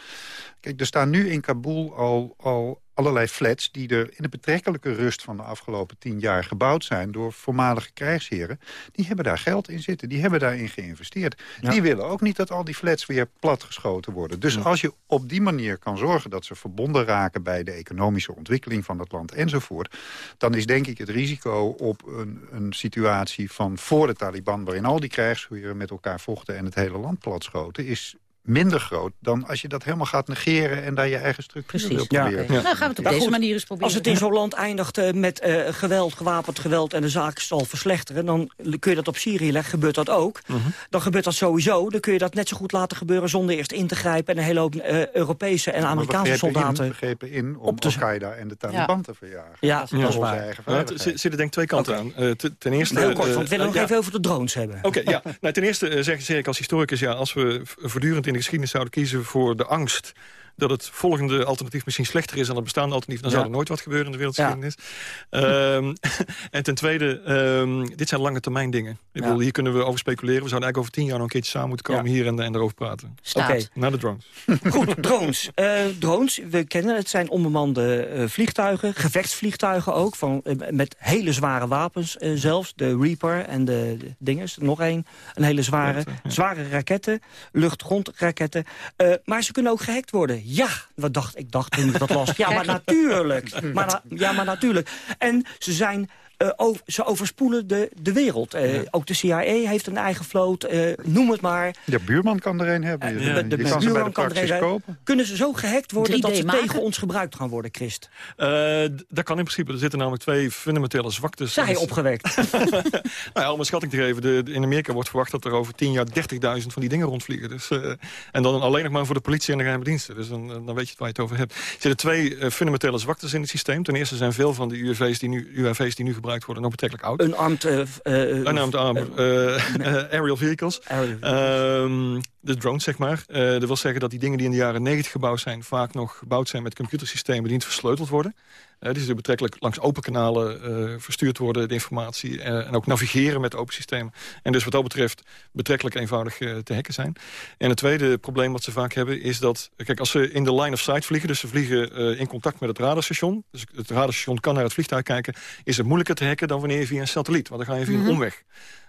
kijk, er staan nu in Kabul al, al allerlei flats die er in de betrekkelijke rust van de afgelopen tien jaar gebouwd zijn door voormalige krijgsheren. Die hebben daar geld in zitten, die hebben daarin geïnvesteerd. Ja. Die willen ook niet dat al die flats weer platgeschoten worden. Dus ja. als je op die manier kan zorgen dat ze verbonden raken bij de economische ontwikkeling van het land enzovoort, dan is denk ik het risico op een, een situatie van voor de Taliban waarin al die krijgsheren met elkaar vochten en het hele land platschoten, is minder groot dan als je dat helemaal gaat negeren... en daar je eigen structuur Precies. wil proberen. Ja. Ja. Nou gaan we het op deze goed, manier eens proberen. Als het in zo'n land eindigt uh, met uh, geweld, gewapend geweld... en de zaak zal verslechteren, dan kun je dat op Syrië leggen. Gebeurt dat ook. Uh -huh. Dan gebeurt dat sowieso. Dan kun je dat net zo goed laten gebeuren zonder eerst in te grijpen... en een hele hoop uh, Europese en Amerikaanse soldaten... We begrepen in om Al-Qaeda en de Taliban ja. te verjagen. Ja, dat is, waar. Eigen ja, het zitten denk ik twee kanten okay. aan. Ten, ten eerste... Heel kort, want we willen nog even over de drones hebben. Oké, okay, ja. [laughs] nou, ten eerste zeg, zeg ik als historicus... ja, als we voortdurend in de geschiedenis zouden kiezen voor de angst dat het volgende alternatief misschien slechter is dan het bestaande alternatief... dan ja. zou er nooit wat gebeuren in de wereldgeschiedenis. Ja. Um, [laughs] en ten tweede, um, dit zijn lange termijn dingen. Ik bedoel, hier kunnen we over speculeren. We zouden eigenlijk over tien jaar nog een keertje samen moeten komen... hier en, en erover praten. Oké. Okay. Naar de drones. [laughs] Goed, drones. Uh, drones, we kennen het, zijn onbemande uh, vliegtuigen. Gevechtsvliegtuigen ook, van, uh, met hele zware wapens zelfs. De Reaper en de, de dinges, nog één. Een hele zware, zware raketten. Lucht-grondraketten. maar ze kunnen ook gehackt worden. Ja, wat dacht, ik dacht toen ik dat las. Ja, maar [laughs] natuurlijk. Maar na, ja, maar natuurlijk. En ze zijn... Uh, over, ze overspoelen de, de wereld. Uh, ja. Ook de CIA heeft een eigen vloot, uh, noem het maar. Ja, buurman kan er een hebben. Ja. De, de, de, kan ze bij de praxis kopen. Kunnen ze zo gehackt worden dat ze maken? tegen ons gebruikt gaan worden, Christ? dat kan in principe. Er zitten namelijk twee fundamentele zwaktes. Zijn opgewekt? [laughs] nou ja, om een schatting te geven. De, in Amerika wordt verwacht dat er over tien jaar 30.000 van die dingen rondvliegen. Dus, en dan alleen nog maar voor de politie en de geheime diensten. Dus dan, dan weet je waar je het over hebt. Er zitten twee fundamentele zwaktes in het systeem. Ten eerste zijn veel van de UAV's die nu, UAV's die nu gebruikt worden nog betrekkelijk oud. Unarmed, uh, uh, armed, aerial vehicles. Aerial. Um, de drones, zeg maar. dat wil zeggen dat die dingen die in de jaren 90 gebouwd zijn... vaak nog gebouwd zijn met computersystemen die niet versleuteld worden. Uh, die dus betrekkelijk langs open kanalen uh, verstuurd worden, de informatie. Uh, en ook navigeren met open systemen. En dus wat dat betreft betrekkelijk eenvoudig te hacken zijn. En het tweede probleem wat ze vaak hebben is dat... Kijk, als ze in de line of sight vliegen, dus ze vliegen in contact met het radarstation... dus het radarstation kan naar het vliegtuig kijken... is het moeilijker te hacken dan wanneer je via een satelliet. Want dan ga je via mm -hmm. een omweg.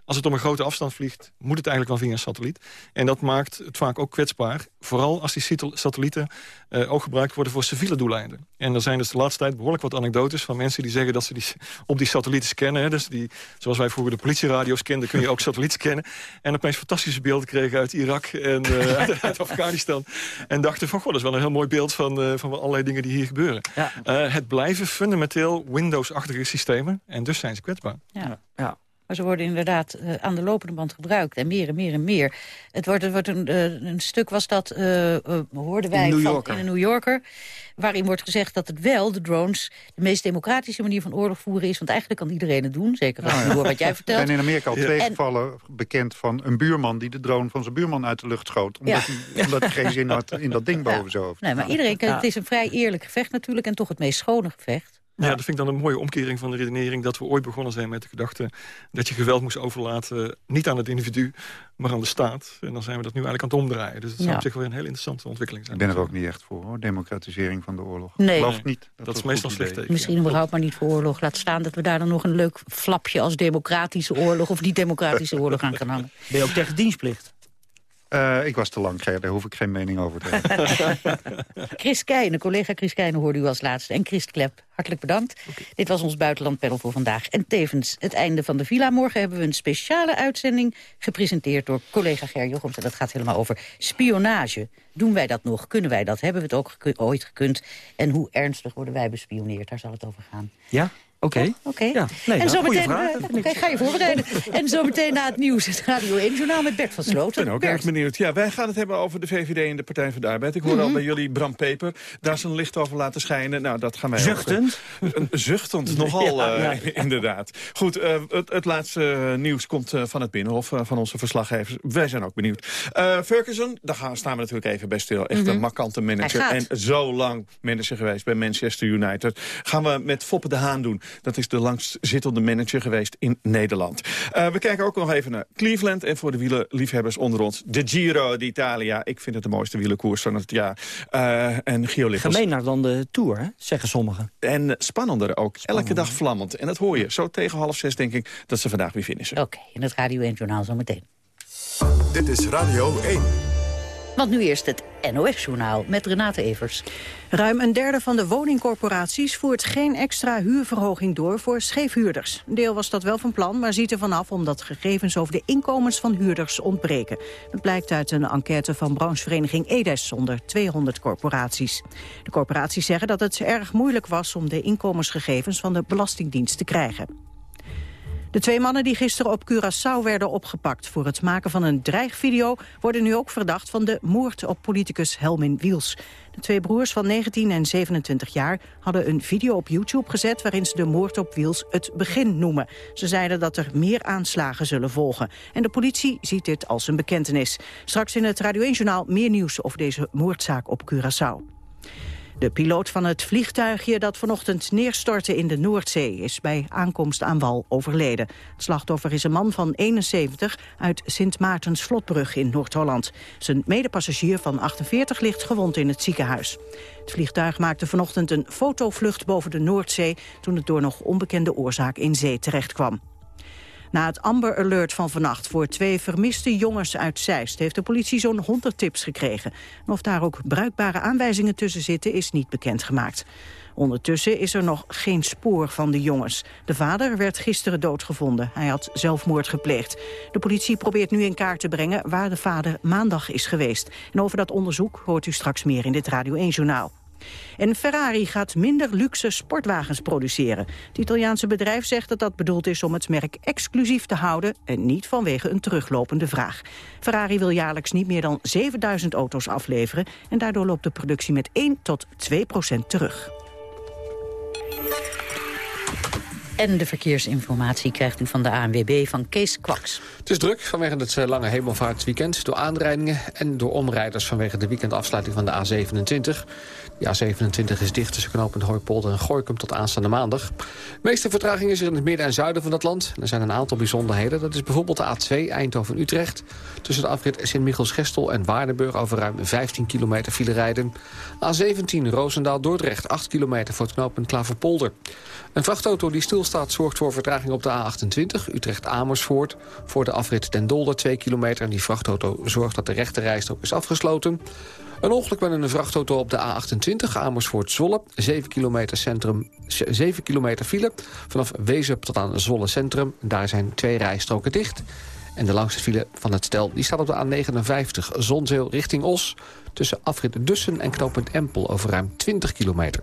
Als het om een grote afstand vliegt, moet het eigenlijk wel via een satelliet. En dat maakt het vaak ook kwetsbaar. Vooral als die satellieten uh, ook gebruikt worden voor civiele doeleinden. En er zijn dus de laatste tijd behoorlijk wat anekdotes van mensen die zeggen dat ze die, op die satellieten scannen. Hè, dus die, zoals wij vroeger de politieradio's kenden, kun je ook [laughs] satellieten scannen. En opeens fantastische beelden kregen uit Irak en uh, [laughs] uit, uit, Afghanistan. En dachten van, goh, dat is wel een heel mooi beeld van, uh, van allerlei dingen die hier gebeuren. Ja. het blijven fundamenteel Windows-achtige systemen. En dus zijn ze kwetsbaar. Ja. ja. Maar ze worden inderdaad uh, aan de lopende band gebruikt. En meer en meer en meer. Het wordt, het wordt een, uh, een stuk was dat, uh, hoorden wij in, van, in een New Yorker... waarin wordt gezegd dat het wel, de drones... de meest democratische manier van oorlog voeren is. Want eigenlijk kan iedereen het doen. Zeker als je hoort wat jij vertelt. Er zijn in Amerika al twee en, gevallen bekend van een buurman... die de drone van zijn buurman uit de lucht schoot. Omdat, ja. hij, omdat hij geen zin had in dat ding boven ja. zijn hoofd. Nee, maar iedereen, het is een vrij eerlijk gevecht natuurlijk... en toch het meest schone gevecht. Ja, dat vind ik dan een mooie omkering van de redenering... dat we ooit begonnen zijn met de gedachte dat je geweld moest overlaten... niet aan het individu, maar aan de staat. En dan zijn we dat nu eigenlijk aan het omdraaien. Dus het zou Ja. op zich wel een heel interessante ontwikkeling zijn. Ik ben er ook niet echt voor, hoor. Democratisering van de oorlog. Nee. Ik geloof niet. Dat is meestal slecht teken. Misschien überhaupt maar niet voor oorlog. Laat staan dat we daar dan nog een leuk flapje als democratische oorlog... of niet-democratische oorlog aan kan hangen. Ben je ook tegen dienstplicht? Uh, ik was te lang, Ger, daar hoef ik geen mening over te hebben. [laughs] Chris Keijnen, collega Chris Keijnen hoorde u als laatste. En Christ Klep, hartelijk bedankt. Okay. Dit was ons buitenlandpanel voor vandaag. En tevens het einde van de villa. Morgen hebben we een speciale uitzending gepresenteerd door collega Ger Jochems. En dat gaat helemaal over spionage. Doen wij dat nog? Kunnen wij dat? Hebben we het ook geku ooit gekund? En hoe ernstig worden wij bespioneerd? Daar zal het over gaan. Ja? Oké. Oké. Ja, nee, en zo meteen, eh, ga je voorbereiden. en zo meteen na het nieuws, het Radio 1 Journaal met Bert van Ik Sloten. ben ook Bert. erg benieuwd. Ja, wij gaan het hebben over de VVD en de Partij van de Arbeid. Ik hoor al Mhm. bij jullie Bram Peper daar zijn licht over laten schijnen. Nou, dat gaan wij ook- Zuchtend? Een zuchtend, [laughs] nogal Ja, ja. [laughs] eh, inderdaad. Goed, eh, het, het laatste eh, nieuws komt eh, van het Binnenhof, eh, van onze verslaggevers. Wij zijn ook benieuwd. Eh Ferguson, daar gaan, staan we natuurlijk even bij stil. Echt een Mhm. markante manager. En zo lang manager geweest bij Manchester United. Gaan we met Foppe de Haan doen. Dat is de langstzittende manager geweest in Nederland. Eh, we kijken ook nog even naar Cleveland. En voor de wielerliefhebbers onder ons, de Giro d'Italia. Ik vind het de mooiste wielerkoers van het jaar. Eh, en Gio. Gemeener dan de Tour, hè, zeggen sommigen. En spannender ook. Elke dag vlammend. En dat hoor je. Zo tegen half zes denk ik dat ze vandaag weer finishen. Oké, in het Radio 1 Journaal zo meteen. Dit is Radio 1. Want nu eerst het NOS-journaal met Renate Evers. Ruim een derde van de woningcorporaties voert geen extra huurverhoging door voor scheefhuurders. Deel was dat wel van plan, maar ziet er vanaf omdat gegevens over de inkomens van huurders ontbreken. Dat blijkt uit een enquête van branchevereniging Edes onder 200 corporaties. De corporaties zeggen dat het erg moeilijk was om de inkomensgegevens van de Belastingdienst te krijgen. De twee mannen die gisteren op Curaçao werden opgepakt voor het maken van een dreigvideo worden nu ook verdacht van de moord op politicus Helmin Wiels. De twee broers van 19 en 27 jaar hadden een video op YouTube gezet waarin ze de moord op Wiels het begin noemen. Ze zeiden dat er meer aanslagen zullen volgen. En de politie ziet dit als een bekentenis. Straks in het Radio 1-journaal meer nieuws over deze moordzaak op Curaçao. De piloot van het vliegtuigje dat vanochtend neerstortte in de Noordzee is bij aankomst aan wal overleden. Het slachtoffer is een man van 71 uit Sint Maartens Vlotbrug in Noord-Holland. Zijn medepassagier van 48 ligt gewond in het ziekenhuis. Het vliegtuig maakte vanochtend een fotovlucht boven de Noordzee toen het door nog onbekende oorzaak in zee terechtkwam. Na het Amber Alert van vannacht voor twee vermiste jongens uit Zeist... heeft de politie zo'n 100 tips gekregen. En of daar ook bruikbare aanwijzingen tussen zitten, is niet bekendgemaakt. Ondertussen is er nog geen spoor van de jongens. De vader werd gisteren doodgevonden. Hij had zelfmoord gepleegd. De politie probeert nu in kaart te brengen waar de vader maandag is geweest. En over dat onderzoek hoort u straks meer in dit Radio 1-journaal. En Ferrari gaat minder luxe sportwagens produceren. Het Italiaanse bedrijf zegt dat dat bedoeld is om het merk exclusief te houden... en niet vanwege een teruglopende vraag. Ferrari wil jaarlijks niet meer dan 7000 auto's afleveren... en daardoor loopt de productie met 1 tot 2 procent terug. En de verkeersinformatie krijgt u van de ANWB van Kees Kwaks. Het is druk vanwege het eh, lange hemelvaartsweekend... door aanrijdingen en door omrijders vanwege de weekendafsluiting van de A27. De A27 is dicht tussen knooppunt Hooipolder en Gooikum tot aanstaande maandag. De meeste vertraging is er in het midden en zuiden van het land. Er zijn een aantal bijzonderheden. Dat is bijvoorbeeld de A2 Eindhoven-Utrecht. Tussen de afrit Sint-Michels-Gestel en Waardenburg... over ruim 15 kilometer file rijden. A17 Roosendaal-Dordrecht, 8 kilometer voor het knooppunt Klaverpolder. Een vrachtauto die stilstaat zorgt voor vertraging op de A28 Utrecht-Amersfoort. Voor de afrit Den Dolder 2 kilometer. En die vrachtauto zorgt dat de rechte rijstrook is afgesloten. Een ongeluk met een vrachtauto op de A28 Amersfoort-Zwolle. 7 kilometer, centrum, 7 kilometer file vanaf Wezup tot aan Zwolle Centrum. Daar zijn twee rijstroken dicht. En de langste file van het stel die staat op de A59 Zonzeel richting Os... tussen afrit Dussen en knooppunt Empel over ruim 20 kilometer.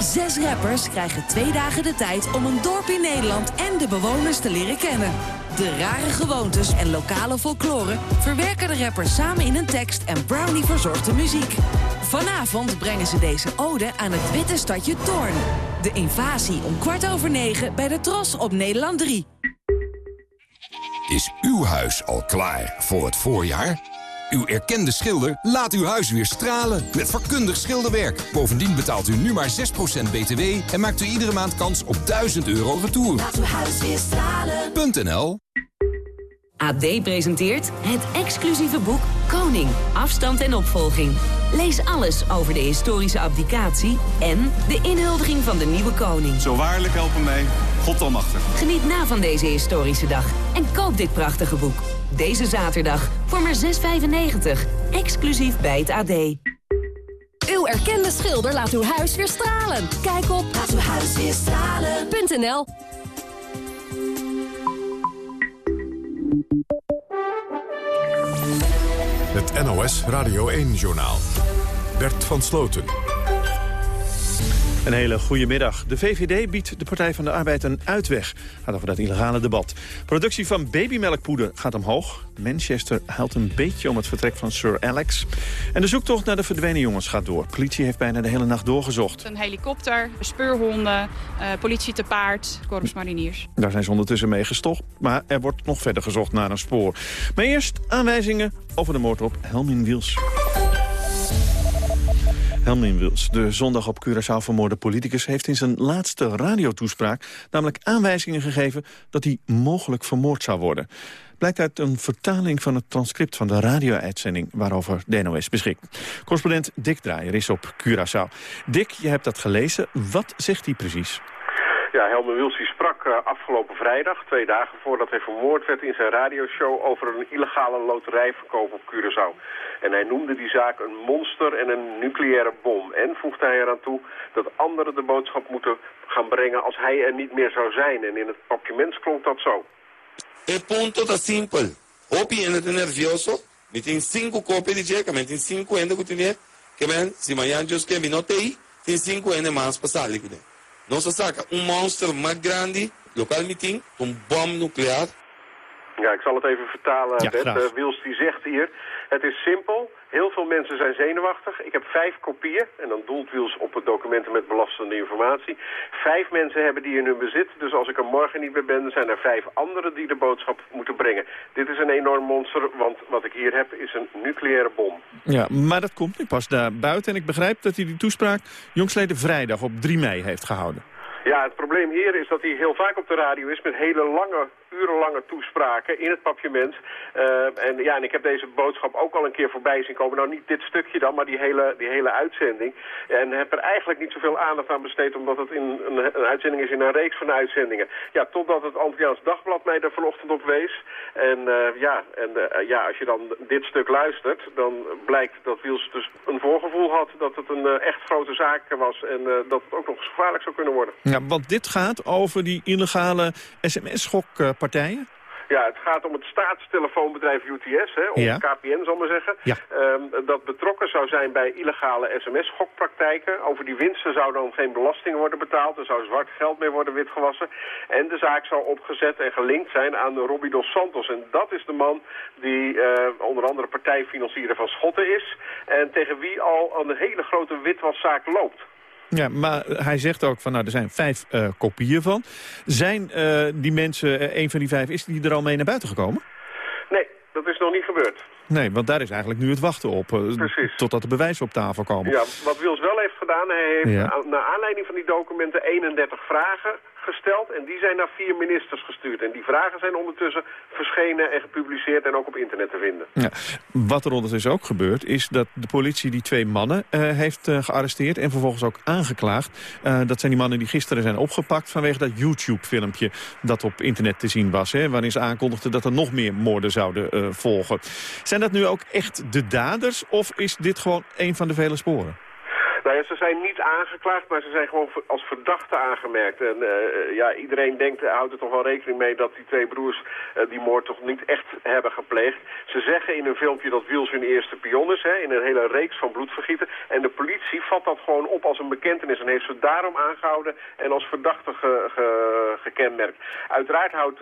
Zes rappers krijgen twee dagen de tijd om een dorp in Nederland en de bewoners te leren kennen. De rare gewoontes en lokale folklore verwerken de rappers samen in een tekst en Brownie verzorgt de muziek. Vanavond brengen ze deze ode aan het witte stadje Toorn. De invasie om kwart over negen bij de Tros op Nederland 3. Is uw huis al klaar voor het voorjaar? Uw erkende schilder laat uw huis weer stralen met vakkundig schilderwerk. Bovendien betaalt u nu maar 6% btw en maakt u iedere maand kans op 1000 euro retour. Laat uw huis weer stralen. .nl AD presenteert het exclusieve boek Koning, afstand en opvolging. Lees alles over de historische abdicatie en de inhuldiging van de nieuwe koning. Zo waarlijk helpen mij, God almachtig. Geniet na van deze historische dag en koop dit prachtige boek. Deze zaterdag voor maar 6,95. Exclusief bij het AD. Uw erkende schilder laat uw huis weer stralen. Kijk op laatuwhuisweerstralen.nl Het NOS Radio 1-journaal. Bert van Sloten. Een hele goede middag. De VVD biedt de Partij van de Arbeid een uitweg. Gaat over dat illegale debat. Productie van babymelkpoeder gaat omhoog. Manchester huilt een beetje om het vertrek van Sir Alex. En de zoektocht naar de verdwenen jongens gaat door. Politie heeft bijna de hele nacht doorgezocht. Een helikopter, speurhonden, uh, politie te paard, korps mariniers. Daar zijn ze ondertussen mee gestopt. Maar er wordt nog verder gezocht naar een spoor. Maar eerst aanwijzingen over de moord op Helmin Wiels. Helmin Wils, de zondag op Curaçao vermoorde politicus... heeft in zijn laatste radiotoespraak namelijk aanwijzingen gegeven... dat hij mogelijk vermoord zou worden. Blijkt uit een vertaling van het transcript van de radio-uitzending... waarover de NOS beschikt. Correspondent Dick Draaier is op Curaçao. Dick, je hebt dat gelezen. Wat zegt hij precies? Ja, Helmer Wils sprak uh, afgelopen vrijdag, twee dagen voordat hij vermoord werd in zijn radioshow over een illegale loterijverkoop op Curaçao. En hij noemde die zaak een monster en een nucleaire bom. En voegde hij eraan toe dat anderen de boodschap moeten gaan brengen als hij er niet meer zou zijn. En in het document klonk dat zo. El punto está simple. Opi en het nervioso. Mi tem cinco copias de cheque, men tem cinco ende que tiver. Que men, si mañana yo que mi no te i, tem cinco se saca un monster más grande, local meeting, een bom nuclear. Ja, ik zal het even vertalen, ja, Bert. Uh, Wils die zegt hier, het is simpel. Heel veel mensen zijn zenuwachtig. Ik heb vijf kopieën, en dan doelt Wils op het documenten met belastende informatie. Vijf mensen hebben die in hun bezit, dus als ik er morgen niet meer ben... zijn er vijf anderen die de boodschap moeten brengen. Dit is een enorm monster, want wat ik hier heb is een nucleaire bom. Ja, maar dat komt nu pas daar buiten. En ik begrijp dat hij die toespraak jongsleden vrijdag op 3 mei heeft gehouden. Ja, het probleem hier is dat hij heel vaak op de radio is met hele lange, urenlange toespraken in het papierment. Uh, en ja, en ik heb deze boodschap ook al een keer voorbij zien komen. Nou, niet dit stukje dan, maar die hele, die hele uitzending. En heb er eigenlijk niet zoveel aandacht aan besteed, omdat het in een, een uitzending is in een reeks van uitzendingen. Ja, totdat het Antilliaans Dagblad mij er vanochtend op wees. En uh, ja, en, uh, ja, als je dan dit stuk luistert, dan blijkt dat Wiels dus een voorgevoel had dat het een echt grote zaak was. En dat het ook nog gevaarlijk zou kunnen worden. Ja, want dit gaat over die illegale sms-schokpartijen? Ja, het gaat om het staatstelefoonbedrijf UTS, hè, of KPN zal maar zeggen. Ja. Um, dat betrokken zou zijn bij illegale sms-schokpraktijken. Over die winsten zou dan geen belasting worden betaald. Er zou zwart geld mee worden witgewassen. En de zaak zou opgezet en gelinkt zijn aan Robbie Dos Santos. En dat is de man die uh, onder andere partijfinancier van Schotten is. En tegen wie al een hele grote witwaszaak loopt. Ja, maar hij zegt ook van, nou, er zijn vijf uh, kopieën van. Zijn uh, die mensen, uh, een van die vijf, is die er al mee naar buiten gekomen? Nee, dat is nog niet gebeurd. Nee, want daar is eigenlijk nu het wachten op. Precies. Totdat de bewijzen op tafel komen. Ja, wat Wils wel heeft gedaan, hij heeft ja. naar aanleiding van die documenten 31 vragen gesteld en die zijn naar vier ministers gestuurd. En die vragen zijn ondertussen verschenen en gepubliceerd en ook op internet te vinden. Wat er ondertussen ook gebeurt is dat de politie die twee mannen uh, heeft uh, gearresteerd en vervolgens ook aangeklaagd. Uh, dat zijn die mannen die gisteren zijn opgepakt vanwege dat YouTube-filmpje dat op internet te zien was. Hè, waarin ze aankondigden dat er nog meer moorden zouden volgen. Zijn dat nu ook echt de daders of is dit gewoon een van de vele sporen? Nou ja, ze zijn niet aangeklaagd, maar ze zijn gewoon als verdachte aangemerkt. En uh, ja, iedereen denkt, houdt er toch wel rekening mee dat die twee broers die moord toch niet echt hebben gepleegd. Ze zeggen in een filmpje dat Wiels hun eerste pion is, hè, in een hele reeks van bloedvergieten. En de politie vat dat gewoon op als een bekentenis en heeft ze daarom aangehouden en als verdachte ge, ge, gekenmerkt. Uiteraard houdt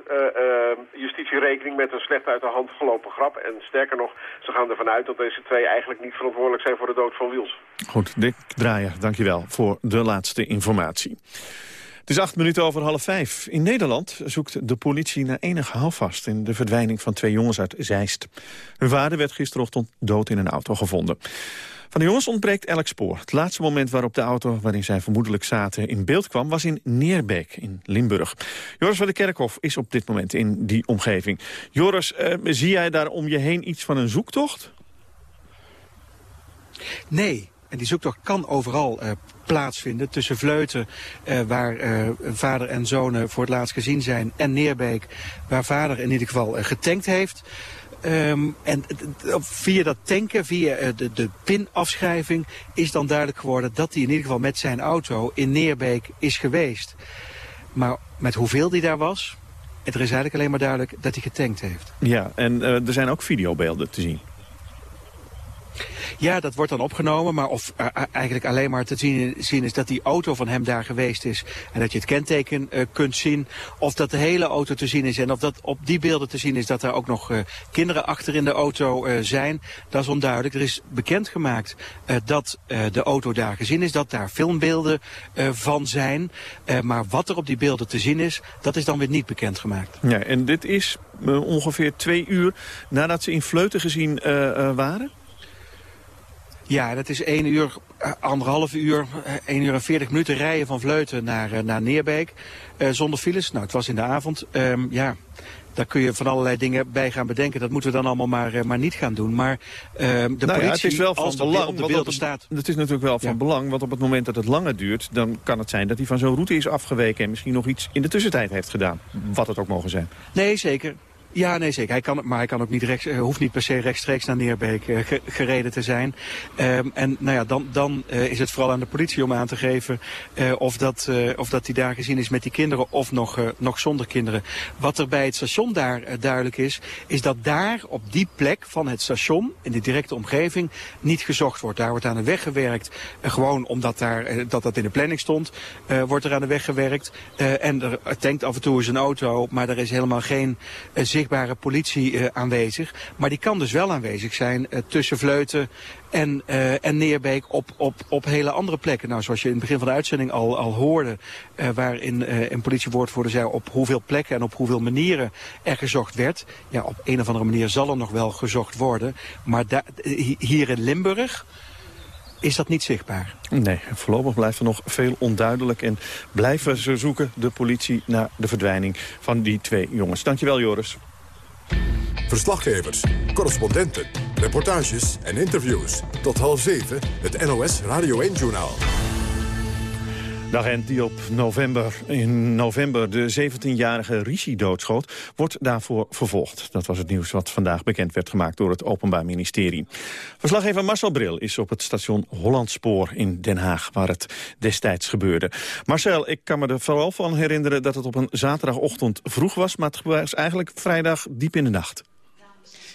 justitie rekening met een slecht uit de hand gelopen grap. En sterker nog, ze gaan ervan uit dat deze twee eigenlijk niet verantwoordelijk zijn voor de dood van Wiels. Goed, Dick Draaier, dankjewel voor de laatste informatie. Het is acht minuten over half vijf. In Nederland zoekt de politie naar enig houvast... in de verdwijning van twee jongens uit Zeist. Hun vader werd gisterochtend dood in een auto gevonden. Van de jongens ontbreekt elk spoor. Het laatste moment waarop de auto waarin zij vermoedelijk zaten in beeld kwam... was in Neerbeek in Limburg. Joris van de Kerkhof is op dit moment in die omgeving. Joris, uh, zie jij daar om je heen iets van een zoektocht? Nee, en die zoektocht kan overal uh, plaatsvinden. Tussen Vleuten, uh, waar uh, vader en zonen voor het laatst gezien zijn... en Neerbeek, waar vader in ieder geval getankt heeft. Ehm, en via dat tanken, via de, de pinafschrijving... is dan duidelijk geworden dat hij in ieder geval met zijn auto in Neerbeek is geweest. Maar met hoeveel die daar was... er is eigenlijk alleen maar duidelijk dat hij getankt heeft. Ja, en er zijn ook videobeelden te zien. Ja, dat wordt dan opgenomen, maar of uh, eigenlijk alleen maar te zien, is dat die auto van hem daar geweest is en dat je het kenteken uh, kunt zien. Of dat de hele auto te zien is en of dat op die beelden te zien is dat er ook nog kinderen achter in de auto zijn. Dat is onduidelijk. Er is bekendgemaakt dat de auto daar gezien is, dat daar filmbeelden van zijn. maar wat er op die beelden te zien is, dat is dan weer niet bekendgemaakt. Ja, en dit is ongeveer twee uur nadat ze in Vleuten gezien waren? Ja, dat is 1 uur, eh, anderhalf uur, 1 uur en 40 minuten rijden van Vleuten naar, eh, naar Neerbeek. Uh, zonder files. Nou, het was in de avond. Um, ja, daar kun je van allerlei dingen bij gaan bedenken. Dat moeten we dan allemaal maar, maar niet gaan doen. Maar uh, de nou politie, ja, het is wel van belang, op de beelden staat... Het is natuurlijk wel van belang, want op het moment dat het langer duurt... dan kan het zijn dat hij van zo'n route is afgeweken... en misschien nog iets in de tussentijd heeft gedaan. Wat het ook mogen zijn. Nee, zeker. Ja, nee, zeker. Hij kan, maar hij kan ook niet rechts, uh, hoeft niet per se rechtstreeks naar Neerbeek uh, gereden te zijn. Um, en nou ja, dan, dan uh, is het vooral aan de politie om aan te geven of, dat, of dat hij daar gezien is met die kinderen of nog, nog zonder kinderen. Wat er bij het station daar duidelijk is, is dat daar op die plek van het station, in de directe omgeving, niet gezocht wordt. Daar wordt aan de weg gewerkt, gewoon omdat daar, dat, dat in de planning stond, wordt er aan de weg gewerkt. en er tankt af en toe eens een auto, maar er is helemaal geen zicht politie uh, aanwezig. Maar die kan dus wel aanwezig zijn uh, tussen Vleuten en, uh, en Neerbeek op, op, op hele andere plekken. Nou, zoals je in het begin van de uitzending al, al hoorde... waarin een politiewoordvoerder zei op hoeveel plekken en op hoeveel manieren er gezocht werd. Ja, op een of andere manier zal er nog wel gezocht worden. Maar hier in Limburg is dat niet zichtbaar. Nee, voorlopig blijft er nog veel onduidelijk. En blijven ze zoeken, de politie, naar de verdwijning van die twee jongens. Dankjewel, Joris. Verslaggevers, correspondenten, reportages en interviews. Tot half zeven, het NOS Radio 1-journaal. De agent die op november, in november de 17-jarige Rishi doodschoot... wordt daarvoor vervolgd. Dat was het nieuws wat vandaag bekend werd gemaakt door het Openbaar Ministerie. Verslaggever Marcel Bril is op het station Hollandspoor in Den Haag... waar het destijds gebeurde. Marcel, ik kan me er vooral van herinneren dat het op een zaterdagochtend vroeg was... maar het was eigenlijk vrijdag diep in de nacht.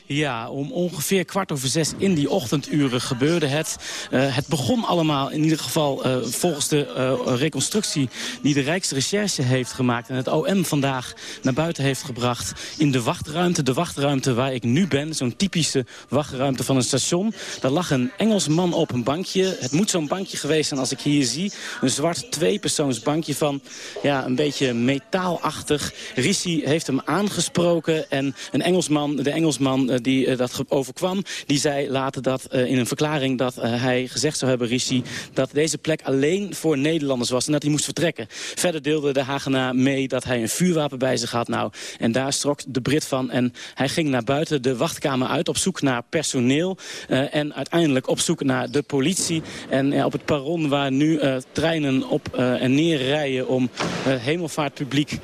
Ja, om ongeveer kwart over zes in die ochtenduren gebeurde het. Uh, het begon allemaal in ieder geval uh, volgens de uh, reconstructie... die de Rijksrecherche heeft gemaakt en het OM vandaag naar buiten heeft gebracht... in de wachtruimte, de wachtruimte waar ik nu ben. Zo'n typische wachtruimte van een station. Daar lag een Engelsman op een bankje. Het moet zo'n bankje geweest zijn als ik hier zie. Een zwart tweepersoonsbankje van ja, een beetje metaalachtig. Rissi heeft hem aangesproken en een Engelsman, de Engelsman die uh, dat overkwam... die zei later dat uh, in een verklaring dat hij gezegd zou hebben, Rishi... dat deze plek alleen voor Nederlanders was en dat hij moest vertrekken. Verder deelde de Hagenaar mee dat hij een vuurwapen bij zich had. Nou, en daar strok de Brit van. En hij ging naar buiten de wachtkamer uit op zoek naar personeel... en uiteindelijk op zoek naar de politie. En op het perron waar nu treinen op en neer rijden... om hemelvaartpubliek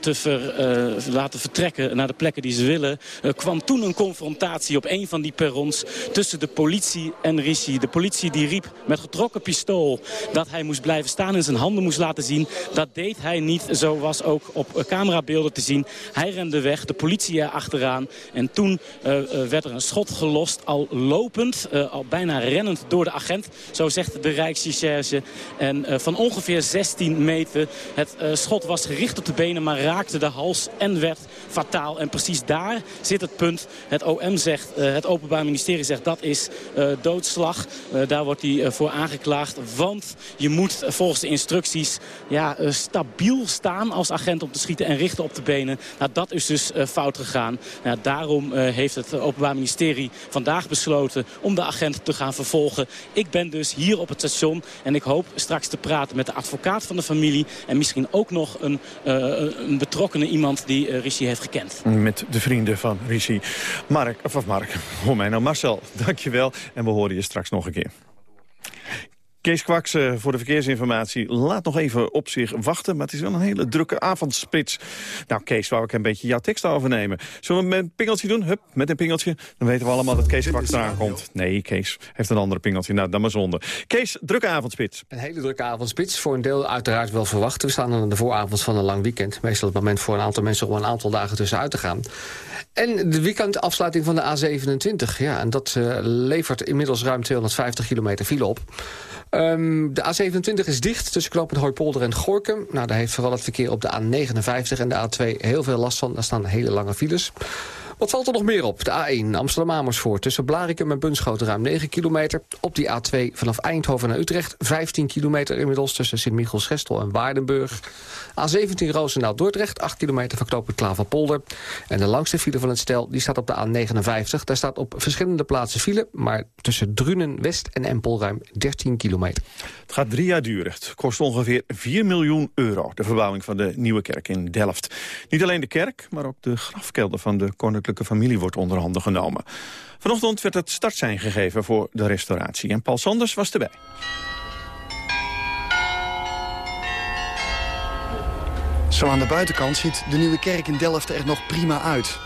te laten vertrekken naar de plekken die ze willen... kwam toen een confrontatie op een van die perrons tussen de politie en Rishi. De politie die riep met getrokken pistool dat hij moest blijven staan en zijn handen moest laten zien. Dat deed hij niet. Zo was ook op camerabeelden te zien. Hij rende weg, de politie er achteraan. En toen uh, werd er een schot gelost, al lopend, al bijna rennend door de agent. Zo zegt de Rijksrecherche. En van ongeveer 16 meter. Het schot was gericht op de benen, maar raakte de hals en werd fataal. En precies daar zit het punt het OM zegt, uh, het Openbaar Ministerie zegt dat is uh, doodslag. Uh, daar wordt hij voor aangeklaagd. Want je moet volgens de instructies ja, stabiel staan als agent om te schieten en richten op de benen. Nou, dat is dus fout gegaan. Nou, daarom heeft het Openbaar Ministerie vandaag besloten om de agent te gaan vervolgen. Ik ben dus hier op het station en ik hoop straks te praten met de advocaat van de familie. En misschien ook nog een, een betrokkenen iemand die uh, Rishi heeft gekend. Met de vrienden van Rishi. Mark, of Mark, [laughs] hoor mij nou Marcel, dankjewel. En we horen je straks nog een keer. Kees Kwaks eh, voor de verkeersinformatie laat nog even op zich wachten... maar het is wel een hele drukke avondspits. Nou, Kees, wou ik een beetje jouw tekst overnemen. Zullen we met een pingeltje doen? Hup, met een pingeltje. Dan weten we allemaal dat Kees Kwaks eraan komt. Nee, Kees heeft een andere pingeltje. Nou, dan maar zonde. Kees, drukke avondspits. Een hele drukke avondspits. Voor een deel uiteraard wel verwacht. We staan aan de vooravond van een lang weekend. Meestal het moment voor een aantal mensen om een aantal dagen tussenuit te gaan. En de weekendafsluiting van de A27. Ja, en dat uh, levert inmiddels ruim 250 kilometer file op. Um, de A27 is dicht tussen knooppunt Hooipolder en Gorkum. Nou, daar heeft vooral het verkeer op de A59 en de A2 heel veel last van. Daar staan hele lange files. Wat valt er nog meer op? De A1 Amsterdam-Amersfoort tussen Blarikum en Bunschoten ruim 9 kilometer. Op die A2 vanaf Eindhoven naar Utrecht 15 kilometer inmiddels... tussen Sint-Michels-Gestel en Waardenburg. A17 Roosendaal-Dordrecht 8 kilometer verknopend Klaverpolder. En de langste file van het stel die staat op de A59. Daar staat op verschillende plaatsen file... maar tussen Drunen, West en Empel ruim 13 kilometer. Het gaat drie jaar duren. Het kost ongeveer 4 miljoen euro, de verbouwing van de Nieuwe Kerk in Delft. Niet alleen de kerk, maar ook de grafkelder van de koninklijke familie wordt onder handen genomen. Vanochtend werd het startsein gegeven voor de restauratie en Paul Sanders was erbij. Zo aan de buitenkant ziet de Nieuwe Kerk in Delft er nog prima uit.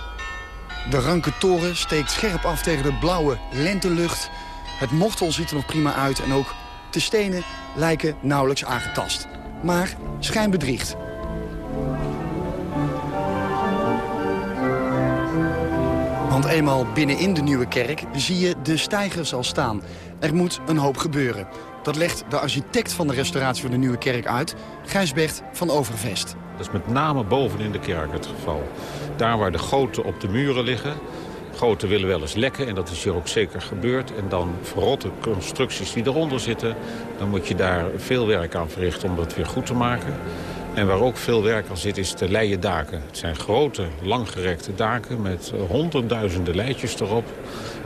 De ranke toren steekt scherp af tegen de blauwe lentelucht. Het mochtel ziet er nog prima uit en ook de stenen lijken nauwelijks aangetast. Maar schijn bedriegt. Want eenmaal binnenin de Nieuwe Kerk zie je de stijgers al staan. Er moet een hoop gebeuren. Dat legt de architect van de restauratie van de Nieuwe Kerk uit, Gijsbert van Overvest. Dat is met name boven in de kerk het geval. Daar waar de goten op de muren liggen, goten willen wel eens lekken en dat is hier ook zeker gebeurd. En dan verrotte constructies die eronder zitten, dan moet je daar veel werk aan verrichten om dat weer goed te maken. En waar ook veel werk aan zit is de leien daken. Het zijn grote, langgerekte daken met honderdduizenden leidjes erop.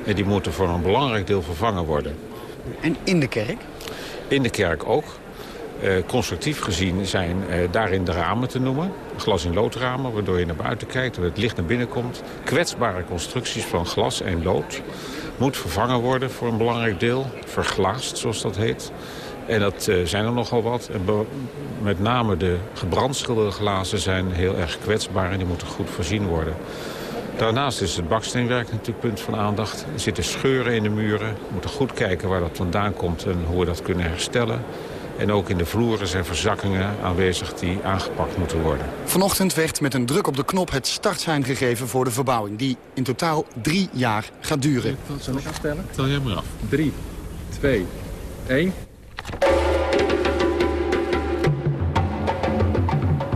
En die moeten voor een belangrijk deel vervangen worden. En in de kerk? In de kerk ook. Uh, constructief gezien zijn uh, daarin de ramen te noemen. Glas in loodramen, waardoor je naar buiten kijkt, waar het licht naar binnen komt. Kwetsbare constructies van glas en lood. Moet vervangen worden voor een belangrijk deel. Verglaasd, zoals dat heet. En dat uh, zijn er nogal wat. En met name de gebrandschilderde glazen zijn heel erg kwetsbaar en die moeten goed voorzien worden. Daarnaast is het baksteenwerk natuurlijk punt van aandacht. Er zitten scheuren in de muren. We moeten goed kijken waar dat vandaan komt en hoe we dat kunnen herstellen. En ook in de vloeren zijn verzakkingen aanwezig die aangepakt moeten worden. Vanochtend werd met een druk op de knop het startsein gegeven voor de verbouwing... die in totaal drie jaar gaat duren. Zal ik afstellen? Tel jij maar af. Drie, twee, één.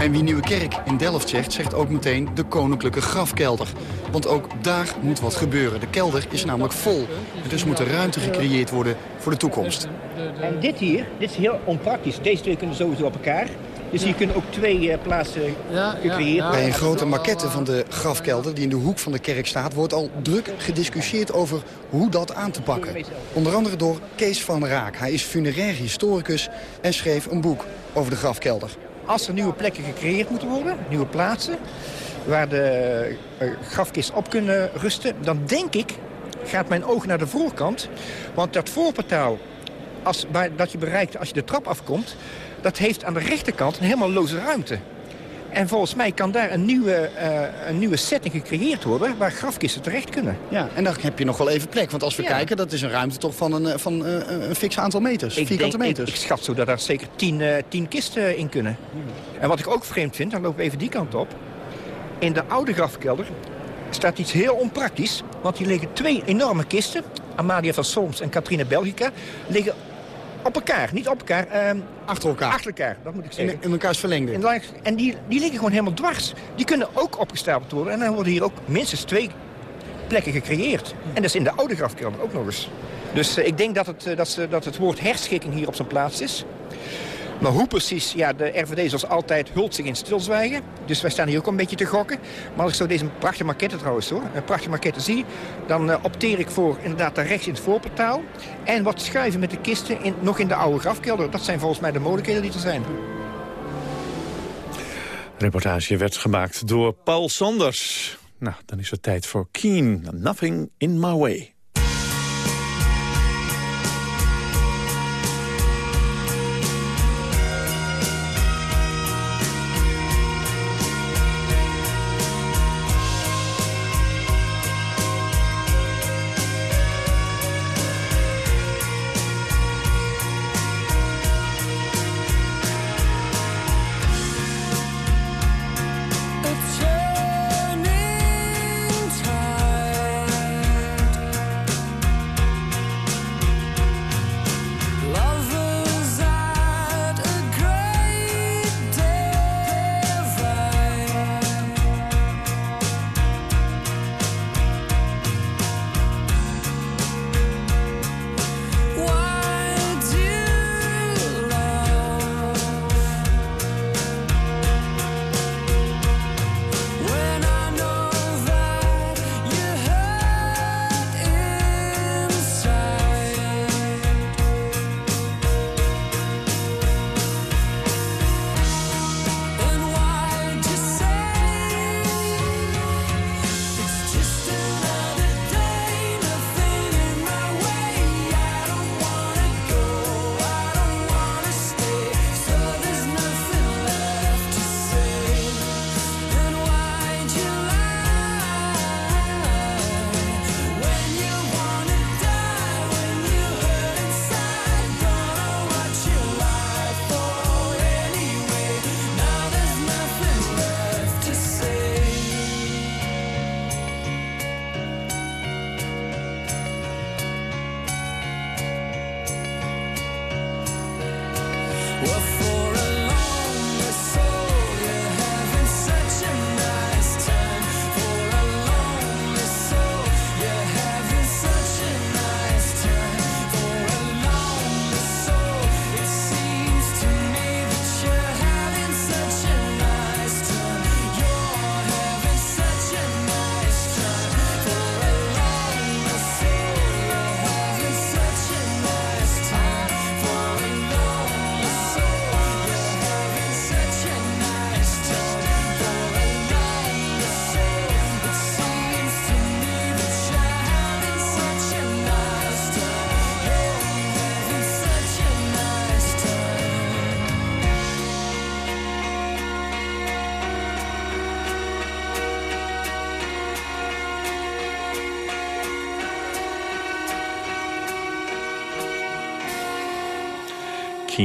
En wie Nieuwe Kerk in Delft zegt, zegt ook meteen de koninklijke grafkelder. Want ook daar moet wat gebeuren. De kelder is namelijk vol. Dus moet er ruimte gecreëerd worden voor de toekomst. En dit hier, dit is heel onpraktisch. Deze twee kunnen sowieso op elkaar. Dus hier kunnen ook twee uh, plaatsen gecreëerd worden. Bij een grote maquette van de grafkelder die in de hoek van de kerk staat... wordt al druk gediscussieerd over hoe dat aan te pakken. Onder andere door Kees van Raak. Hij is funerair historicus en schreef een boek over de grafkelder. Als er nieuwe plekken gecreëerd moeten worden, nieuwe plaatsen... waar de uh, grafkisten op kunnen rusten... dan denk ik, gaat mijn oog naar de voorkant. Want dat voorportaal als, dat je bereikt als je de trap afkomt... dat heeft aan de rechterkant een helemaal loze ruimte. En volgens mij kan daar een nieuwe, uh, een nieuwe setting gecreëerd worden... waar grafkisten terecht kunnen. Ja, en dan heb je nog wel even plek. Want als we kijken, dat is een ruimte toch van een, van, uh, een fix aantal meters. Ik vierkante denk, meters. Ik, ik, schat zo dat daar zeker tien, uh, tien kisten in kunnen. En wat ik ook vreemd vind, dan lopen we even die kant op. In de oude grafkelder staat iets heel onpraktisch. Want hier liggen twee enorme kisten. Amalia van Solms en Katrine Belgica liggen op elkaar, niet op elkaar. Uh, achter elkaar. Achter elkaar, dat moet ik zeggen. In, in elkaars verlengde. In, en die, die liggen gewoon helemaal dwars. Die kunnen ook opgestapeld worden. En dan worden hier ook minstens twee plekken gecreëerd. En dat is in de oude grafkelder ook nog eens. Dus uh, ik denk dat het, uh, dat, ze, dat het woord herschikking hier op zijn plaats is. Maar hoe precies, ja, de RVD zoals altijd hult zich in stilzwijgen. Dus wij staan hier ook een beetje te gokken. Maar als ik zo deze prachtige maquette trouwens hoor, een prachtige maquette zie... dan uh, opteer ik voor inderdaad daar rechts in het voorportaal. En wat schuiven met de kisten in, nog in de oude grafkelder. Dat zijn volgens mij de mogelijkheden die er zijn. Reportage werd gemaakt door Paul Sanders. Nou, dan is het tijd voor Keen. Nothing in my way.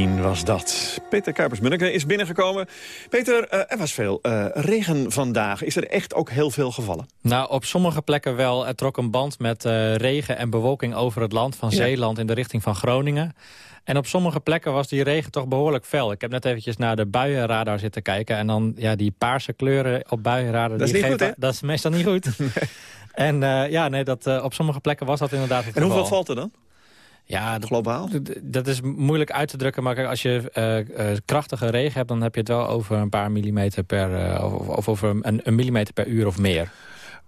Was dat. Peter Kuipers-Munneke is binnengekomen. Peter, uh, er was veel uh, regen vandaag. Is er echt ook heel veel gevallen? Nou, op sommige plekken wel. Er trok een band met uh, regen en bewolking over het land... van ja. Zeeland in de richting van Groningen. En op sommige plekken was die regen toch behoorlijk fel. Ik heb net eventjes naar de buienradar zitten kijken... en dan ja, die paarse kleuren op buienradar... Dat is die niet goed, hè? Dat is meestal niet goed. [laughs] nee. En ja, nee, dat, op sommige plekken was dat inderdaad het En geval. hoeveel valt er dan? Ja, globaal? Dat is moeilijk uit te drukken. Maar kijk, als je uh, uh, krachtige regen hebt... dan heb je het wel over een paar millimeter per... Uh, of, of, over een, een, millimeter per uur of meer.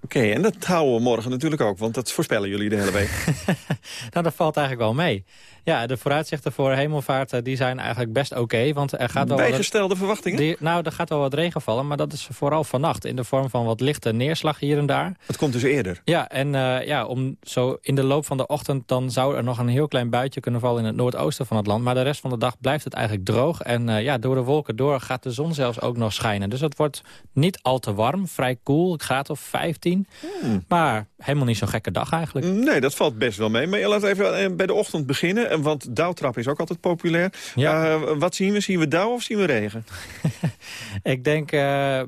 Oké, okay, en dat houden we morgen natuurlijk ook. Want dat voorspellen jullie de hele week. [laughs] nou, dat valt eigenlijk wel mee. Ja, de vooruitzichten voor hemelvaart die zijn eigenlijk best oké. Okay, want er gaat wel Bijgestelde wat, verwachtingen? Die, nou, er gaat wel wat regen vallen. Maar dat is vooral vannacht. In de vorm van wat lichte neerslag hier en daar. Het komt dus eerder? Ja, en uh, ja, om zo in de loop van de ochtend... dan zou er nog een heel klein buitje kunnen vallen in het noordoosten van het land. Maar de rest van de dag blijft het eigenlijk droog. En uh, ja, door de wolken door gaat de zon zelfs ook nog schijnen. Dus het wordt niet al te warm. Vrij koel, cool, graad of 15. Hmm. Maar helemaal niet zo'n gekke dag eigenlijk. Nee, dat valt best wel mee. Maar laat even bij de ochtend beginnen. Want dauwtrap is ook altijd populair. Ja. Uh, wat zien we? Zien we dauw of zien we regen? [laughs] Ik denk... Uh,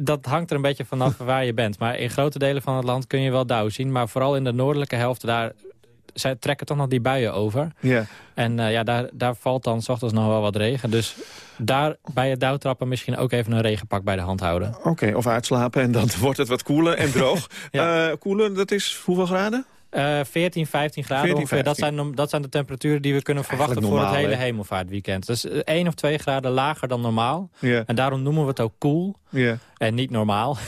dat hangt er een beetje vanaf [laughs] waar je bent. Maar in grote delen van het land kun je wel dauw zien. Maar vooral in de noordelijke helft, daar zij trekken toch nog die buien over. Ja. En uh, ja, daar, daar valt dan 's ochtends nog wel wat regen. Dus daar bij het dauwtrappen misschien ook even een regenpak bij de hand houden. Oké, okay, of uitslapen en dan [laughs] wordt het wat koeler en droog. ja. uh, koeler, dat is hoeveel graden? Uh, 14, 15 graden 14, ongeveer. Dat zijn, dat zijn de temperaturen die we kunnen verwachten normaal, voor het hele hemelvaartweekend. Dus 1 of 2 graden lager dan normaal. En daarom noemen we het ook koel. Ja. En niet normaal. [laughs]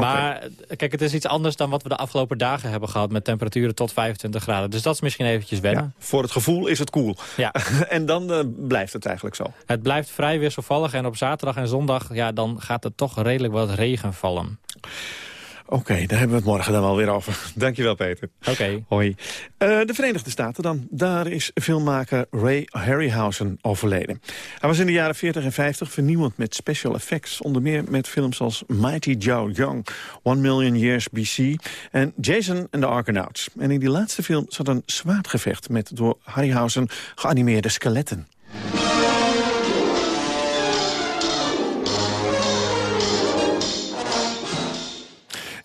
Maar okay. kijk, het is iets anders dan wat we de afgelopen dagen hebben gehad... met temperaturen tot 25 graden. Dus dat is misschien eventjes wennen. Ja, voor het gevoel is het koel. Cool. Ja. [laughs] en dan uh, blijft het eigenlijk zo. Het blijft vrij wisselvallig. En op zaterdag en zondag ja, dan gaat er toch redelijk wat regen vallen. Oké, okay, daar hebben we het morgen dan wel weer over. [laughs] Dankjewel, Peter. Oké. Okay. Hoi. Uh, de Verenigde Staten dan. Daar is filmmaker Ray Harryhausen overleden. Hij was in de jaren 40 en 50 vernieuwend met special effects. Onder meer met films als Mighty Joe Young, One Million Years BC... en Jason and the Argonauts. En in die laatste film zat een zwaardgevecht... met door Harryhausen geanimeerde skeletten.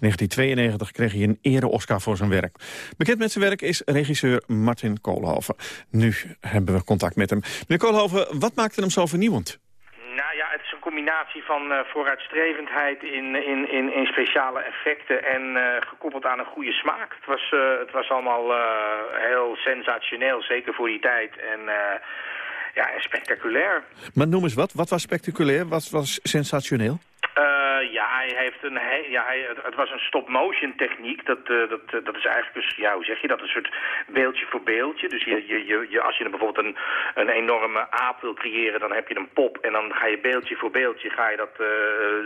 1992 kreeg hij een ere-Oscar voor zijn werk. Bekend met zijn werk is regisseur Martin Koolhoven. Nu hebben we contact met hem. Meneer Koolhoven, wat maakte hem zo vernieuwend? Nou ja, het is een combinatie van uh, vooruitstrevendheid in, in, in, in, speciale effecten en uh, gekoppeld aan een goede smaak. Het was, uh, het was allemaal heel sensationeel, zeker voor die tijd. En ja, en spectaculair. Maar noem eens wat. Wat was spectaculair? Wat was sensationeel? Uh, ja, hij heeft een, he ja, hij, het, het, was een stop-motion techniek. Dat, uh, dat, uh, dat is eigenlijk, dus, ja, hoe zeg je dat, een soort beeldje voor beeldje. Dus je, je, je, je, als je bijvoorbeeld een, een enorme aap wil creëren, dan heb je een pop. En dan ga je beeldje voor beeldje, ga je dat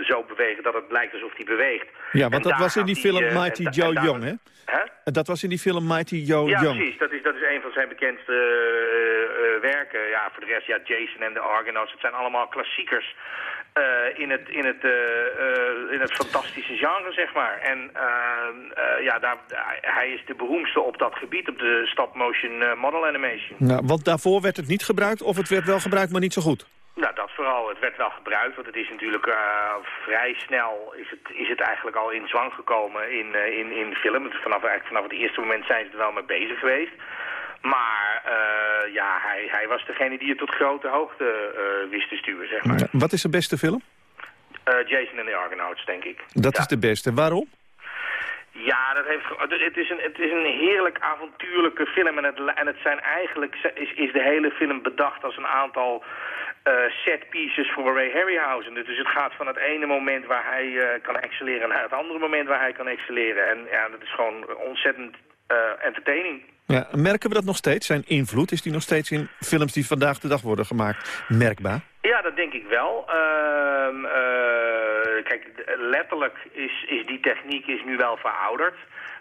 zo bewegen dat het lijkt alsof hij beweegt. Ja, want en dat was in die film die, Mighty Joe Young, hè? Huh? Dat was in die film Mighty Joe ja, Young. Ja, precies. Dat is, dat is een van zijn bekendste werken. Ja, voor de rest, ja, Jason en de Argonauts, het zijn allemaal klassiekers. Uh, in, het, in, het, uh, uh, in het fantastische genre, zeg maar. En ja, daar, hij is de beroemdste op dat gebied, op de stop-motion model animation. Nou, want daarvoor werd het niet gebruikt, of het werd wel gebruikt, maar niet zo goed? Nou, dat vooral. Het werd wel gebruikt, want het is natuurlijk vrij snel is het, is het eigenlijk al in zwang gekomen in, in, in film. Vanaf, eigenlijk vanaf het eerste moment zijn ze er wel mee bezig geweest. Maar uh, ja, hij, hij was degene die het tot grote hoogte uh, wist te sturen, zeg maar. Wat is de beste film? Uh, Jason en de Argonauts, denk ik. Dat is de beste. Waarom? Ja, dat heeft, het, is een, het is een heerlijk avontuurlijke film. En het, en het zijn eigenlijk is, is de hele film bedacht als een aantal uh, set pieces voor Ray Harryhausen. Dus het gaat van het ene moment waar hij uh, kan excelleren naar het andere moment waar hij kan excelleren. En ja, dat is gewoon ontzettend uh, entertaining. Ja, merken we dat nog steeds? Zijn invloed, is die nog steeds in films die vandaag de dag worden gemaakt merkbaar? Ja, dat denk ik wel. Uh, uh, kijk, letterlijk is, is die techniek is nu wel verouderd.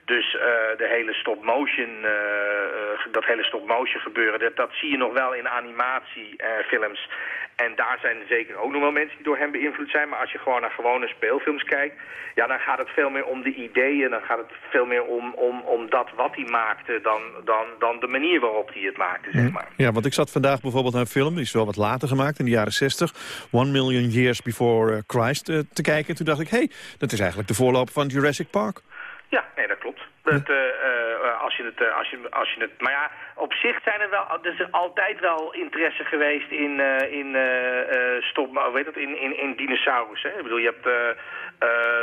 Dus uh, de hele stop-motion, uh, uh, dat hele stop-motion gebeuren, dat, dat zie je nog wel in animatiefilms. en daar zijn zeker ook nog wel mensen die door hem beïnvloed zijn. Maar als je gewoon naar gewone speelfilms kijkt, ja, dan gaat het veel meer om de ideeën. Dan gaat het veel meer om, om, om dat wat hij maakte dan, dan, dan de manier waarop hij het maakte, zeg maar. Ja, want ik zat vandaag bijvoorbeeld naar een film, die is wel wat later gemaakt, in de jaren 60. One Million Years Before Christ te kijken. Toen dacht ik, hé, hey, dat is eigenlijk de voorloper van Jurassic Park. Ja, nee, dat klopt. Dat, uh, uh, als je het, uh, als je, als je het, maar ja, op zich zijn er wel, er is altijd wel interesse geweest in, in stop, weet het, in, in, in dinosaurussen. Ik bedoel, je hebt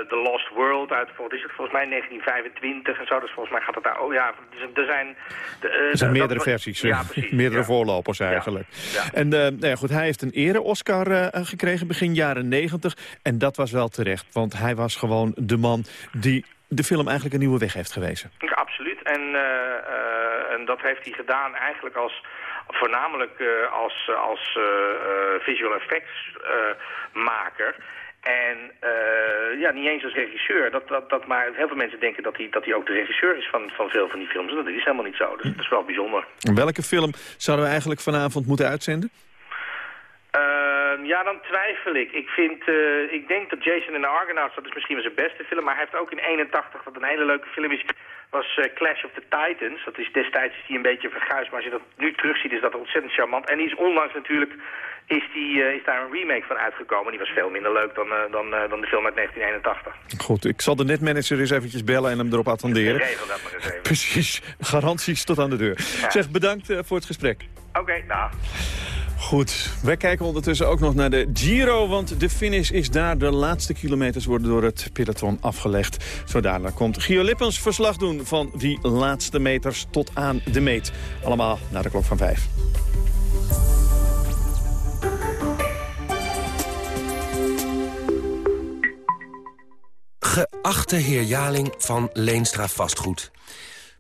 The Lost World uit, wat is het, volgens mij 1925 en zo. Dus volgens mij gaat het daar, oh ja, er zijn... er zijn meerdere dat, versies, ja, [laughs] precies, meerdere ja. voorlopers eigenlijk. Ja, en nou ja, goed, hij heeft een ere-Oscar gekregen begin jaren 90 en dat was wel terecht, want hij was gewoon de man die de film eigenlijk een nieuwe weg heeft gewezen. Ja, absoluut. En, uh, uh, en dat heeft hij gedaan eigenlijk als voornamelijk uh, als, als visual effects maker. En ja, niet eens als regisseur. Dat, dat, dat, maar heel veel mensen denken dat hij, dat hij ook de regisseur is van, van veel van die films. Dat is helemaal niet zo. Dus dat is wel bijzonder. Welke film zouden we eigenlijk vanavond moeten uitzenden? Uh, ja, dan twijfel ik. Ik, vind, uh, ik denk dat Jason en de Argonauts, dat is misschien wel zijn beste film, maar hij heeft ook in 81, wat een hele leuke film is, was uh, Clash of the Titans. Dat is destijds is die een beetje verguisd, maar als je dat nu terugziet is dat ontzettend charmant. En die is onlangs natuurlijk, is, die, is daar een remake van uitgekomen. Die was veel minder leuk dan, dan, dan de film uit 1981. Goed, ik zal de netmanager eens eventjes bellen en hem erop attenderen. Regel dat maar eens even. [laughs] Precies, garanties tot aan de deur. Ja. Zeg, bedankt voor het gesprek. Oké, okay, nou. Goed, wij kijken ondertussen ook nog naar de Giro, want de finish is daar. De laatste kilometers worden door het peloton afgelegd. Zo dadelijk komt Gio Lippens verslag doen van die laatste meters tot aan de meet. Allemaal naar de klok van vijf. Geachte heer Jaling van Leenstra Vastgoed.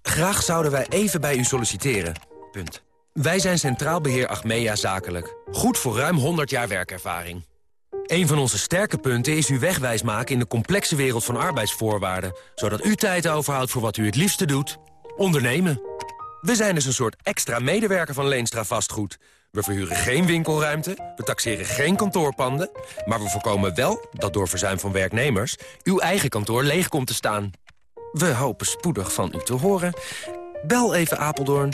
Graag zouden wij even bij u solliciteren. Punt. Wij zijn Centraal Beheer Achmea Zakelijk. Goed voor ruim 100 jaar werkervaring. Een van onze sterke punten is u wegwijs maken in de complexe wereld van arbeidsvoorwaarden. Zodat u tijd overhoudt voor wat u het liefste doet. Ondernemen. We zijn dus een soort extra medewerker van Leenstra Vastgoed. We verhuren geen winkelruimte, we taxeren geen kantoorpanden... maar we voorkomen wel dat door verzuim van werknemers... uw eigen kantoor leeg komt te staan. We hopen spoedig van u te horen. Bel even Apeldoorn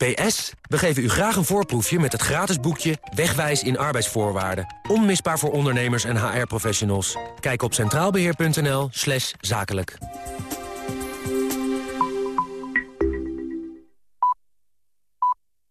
PS, we geven u graag een voorproefje met het gratis boekje Wegwijs in arbeidsvoorwaarden. Onmisbaar voor ondernemers en HR-professionals. Kijk op centraalbeheer.nl zakelijk.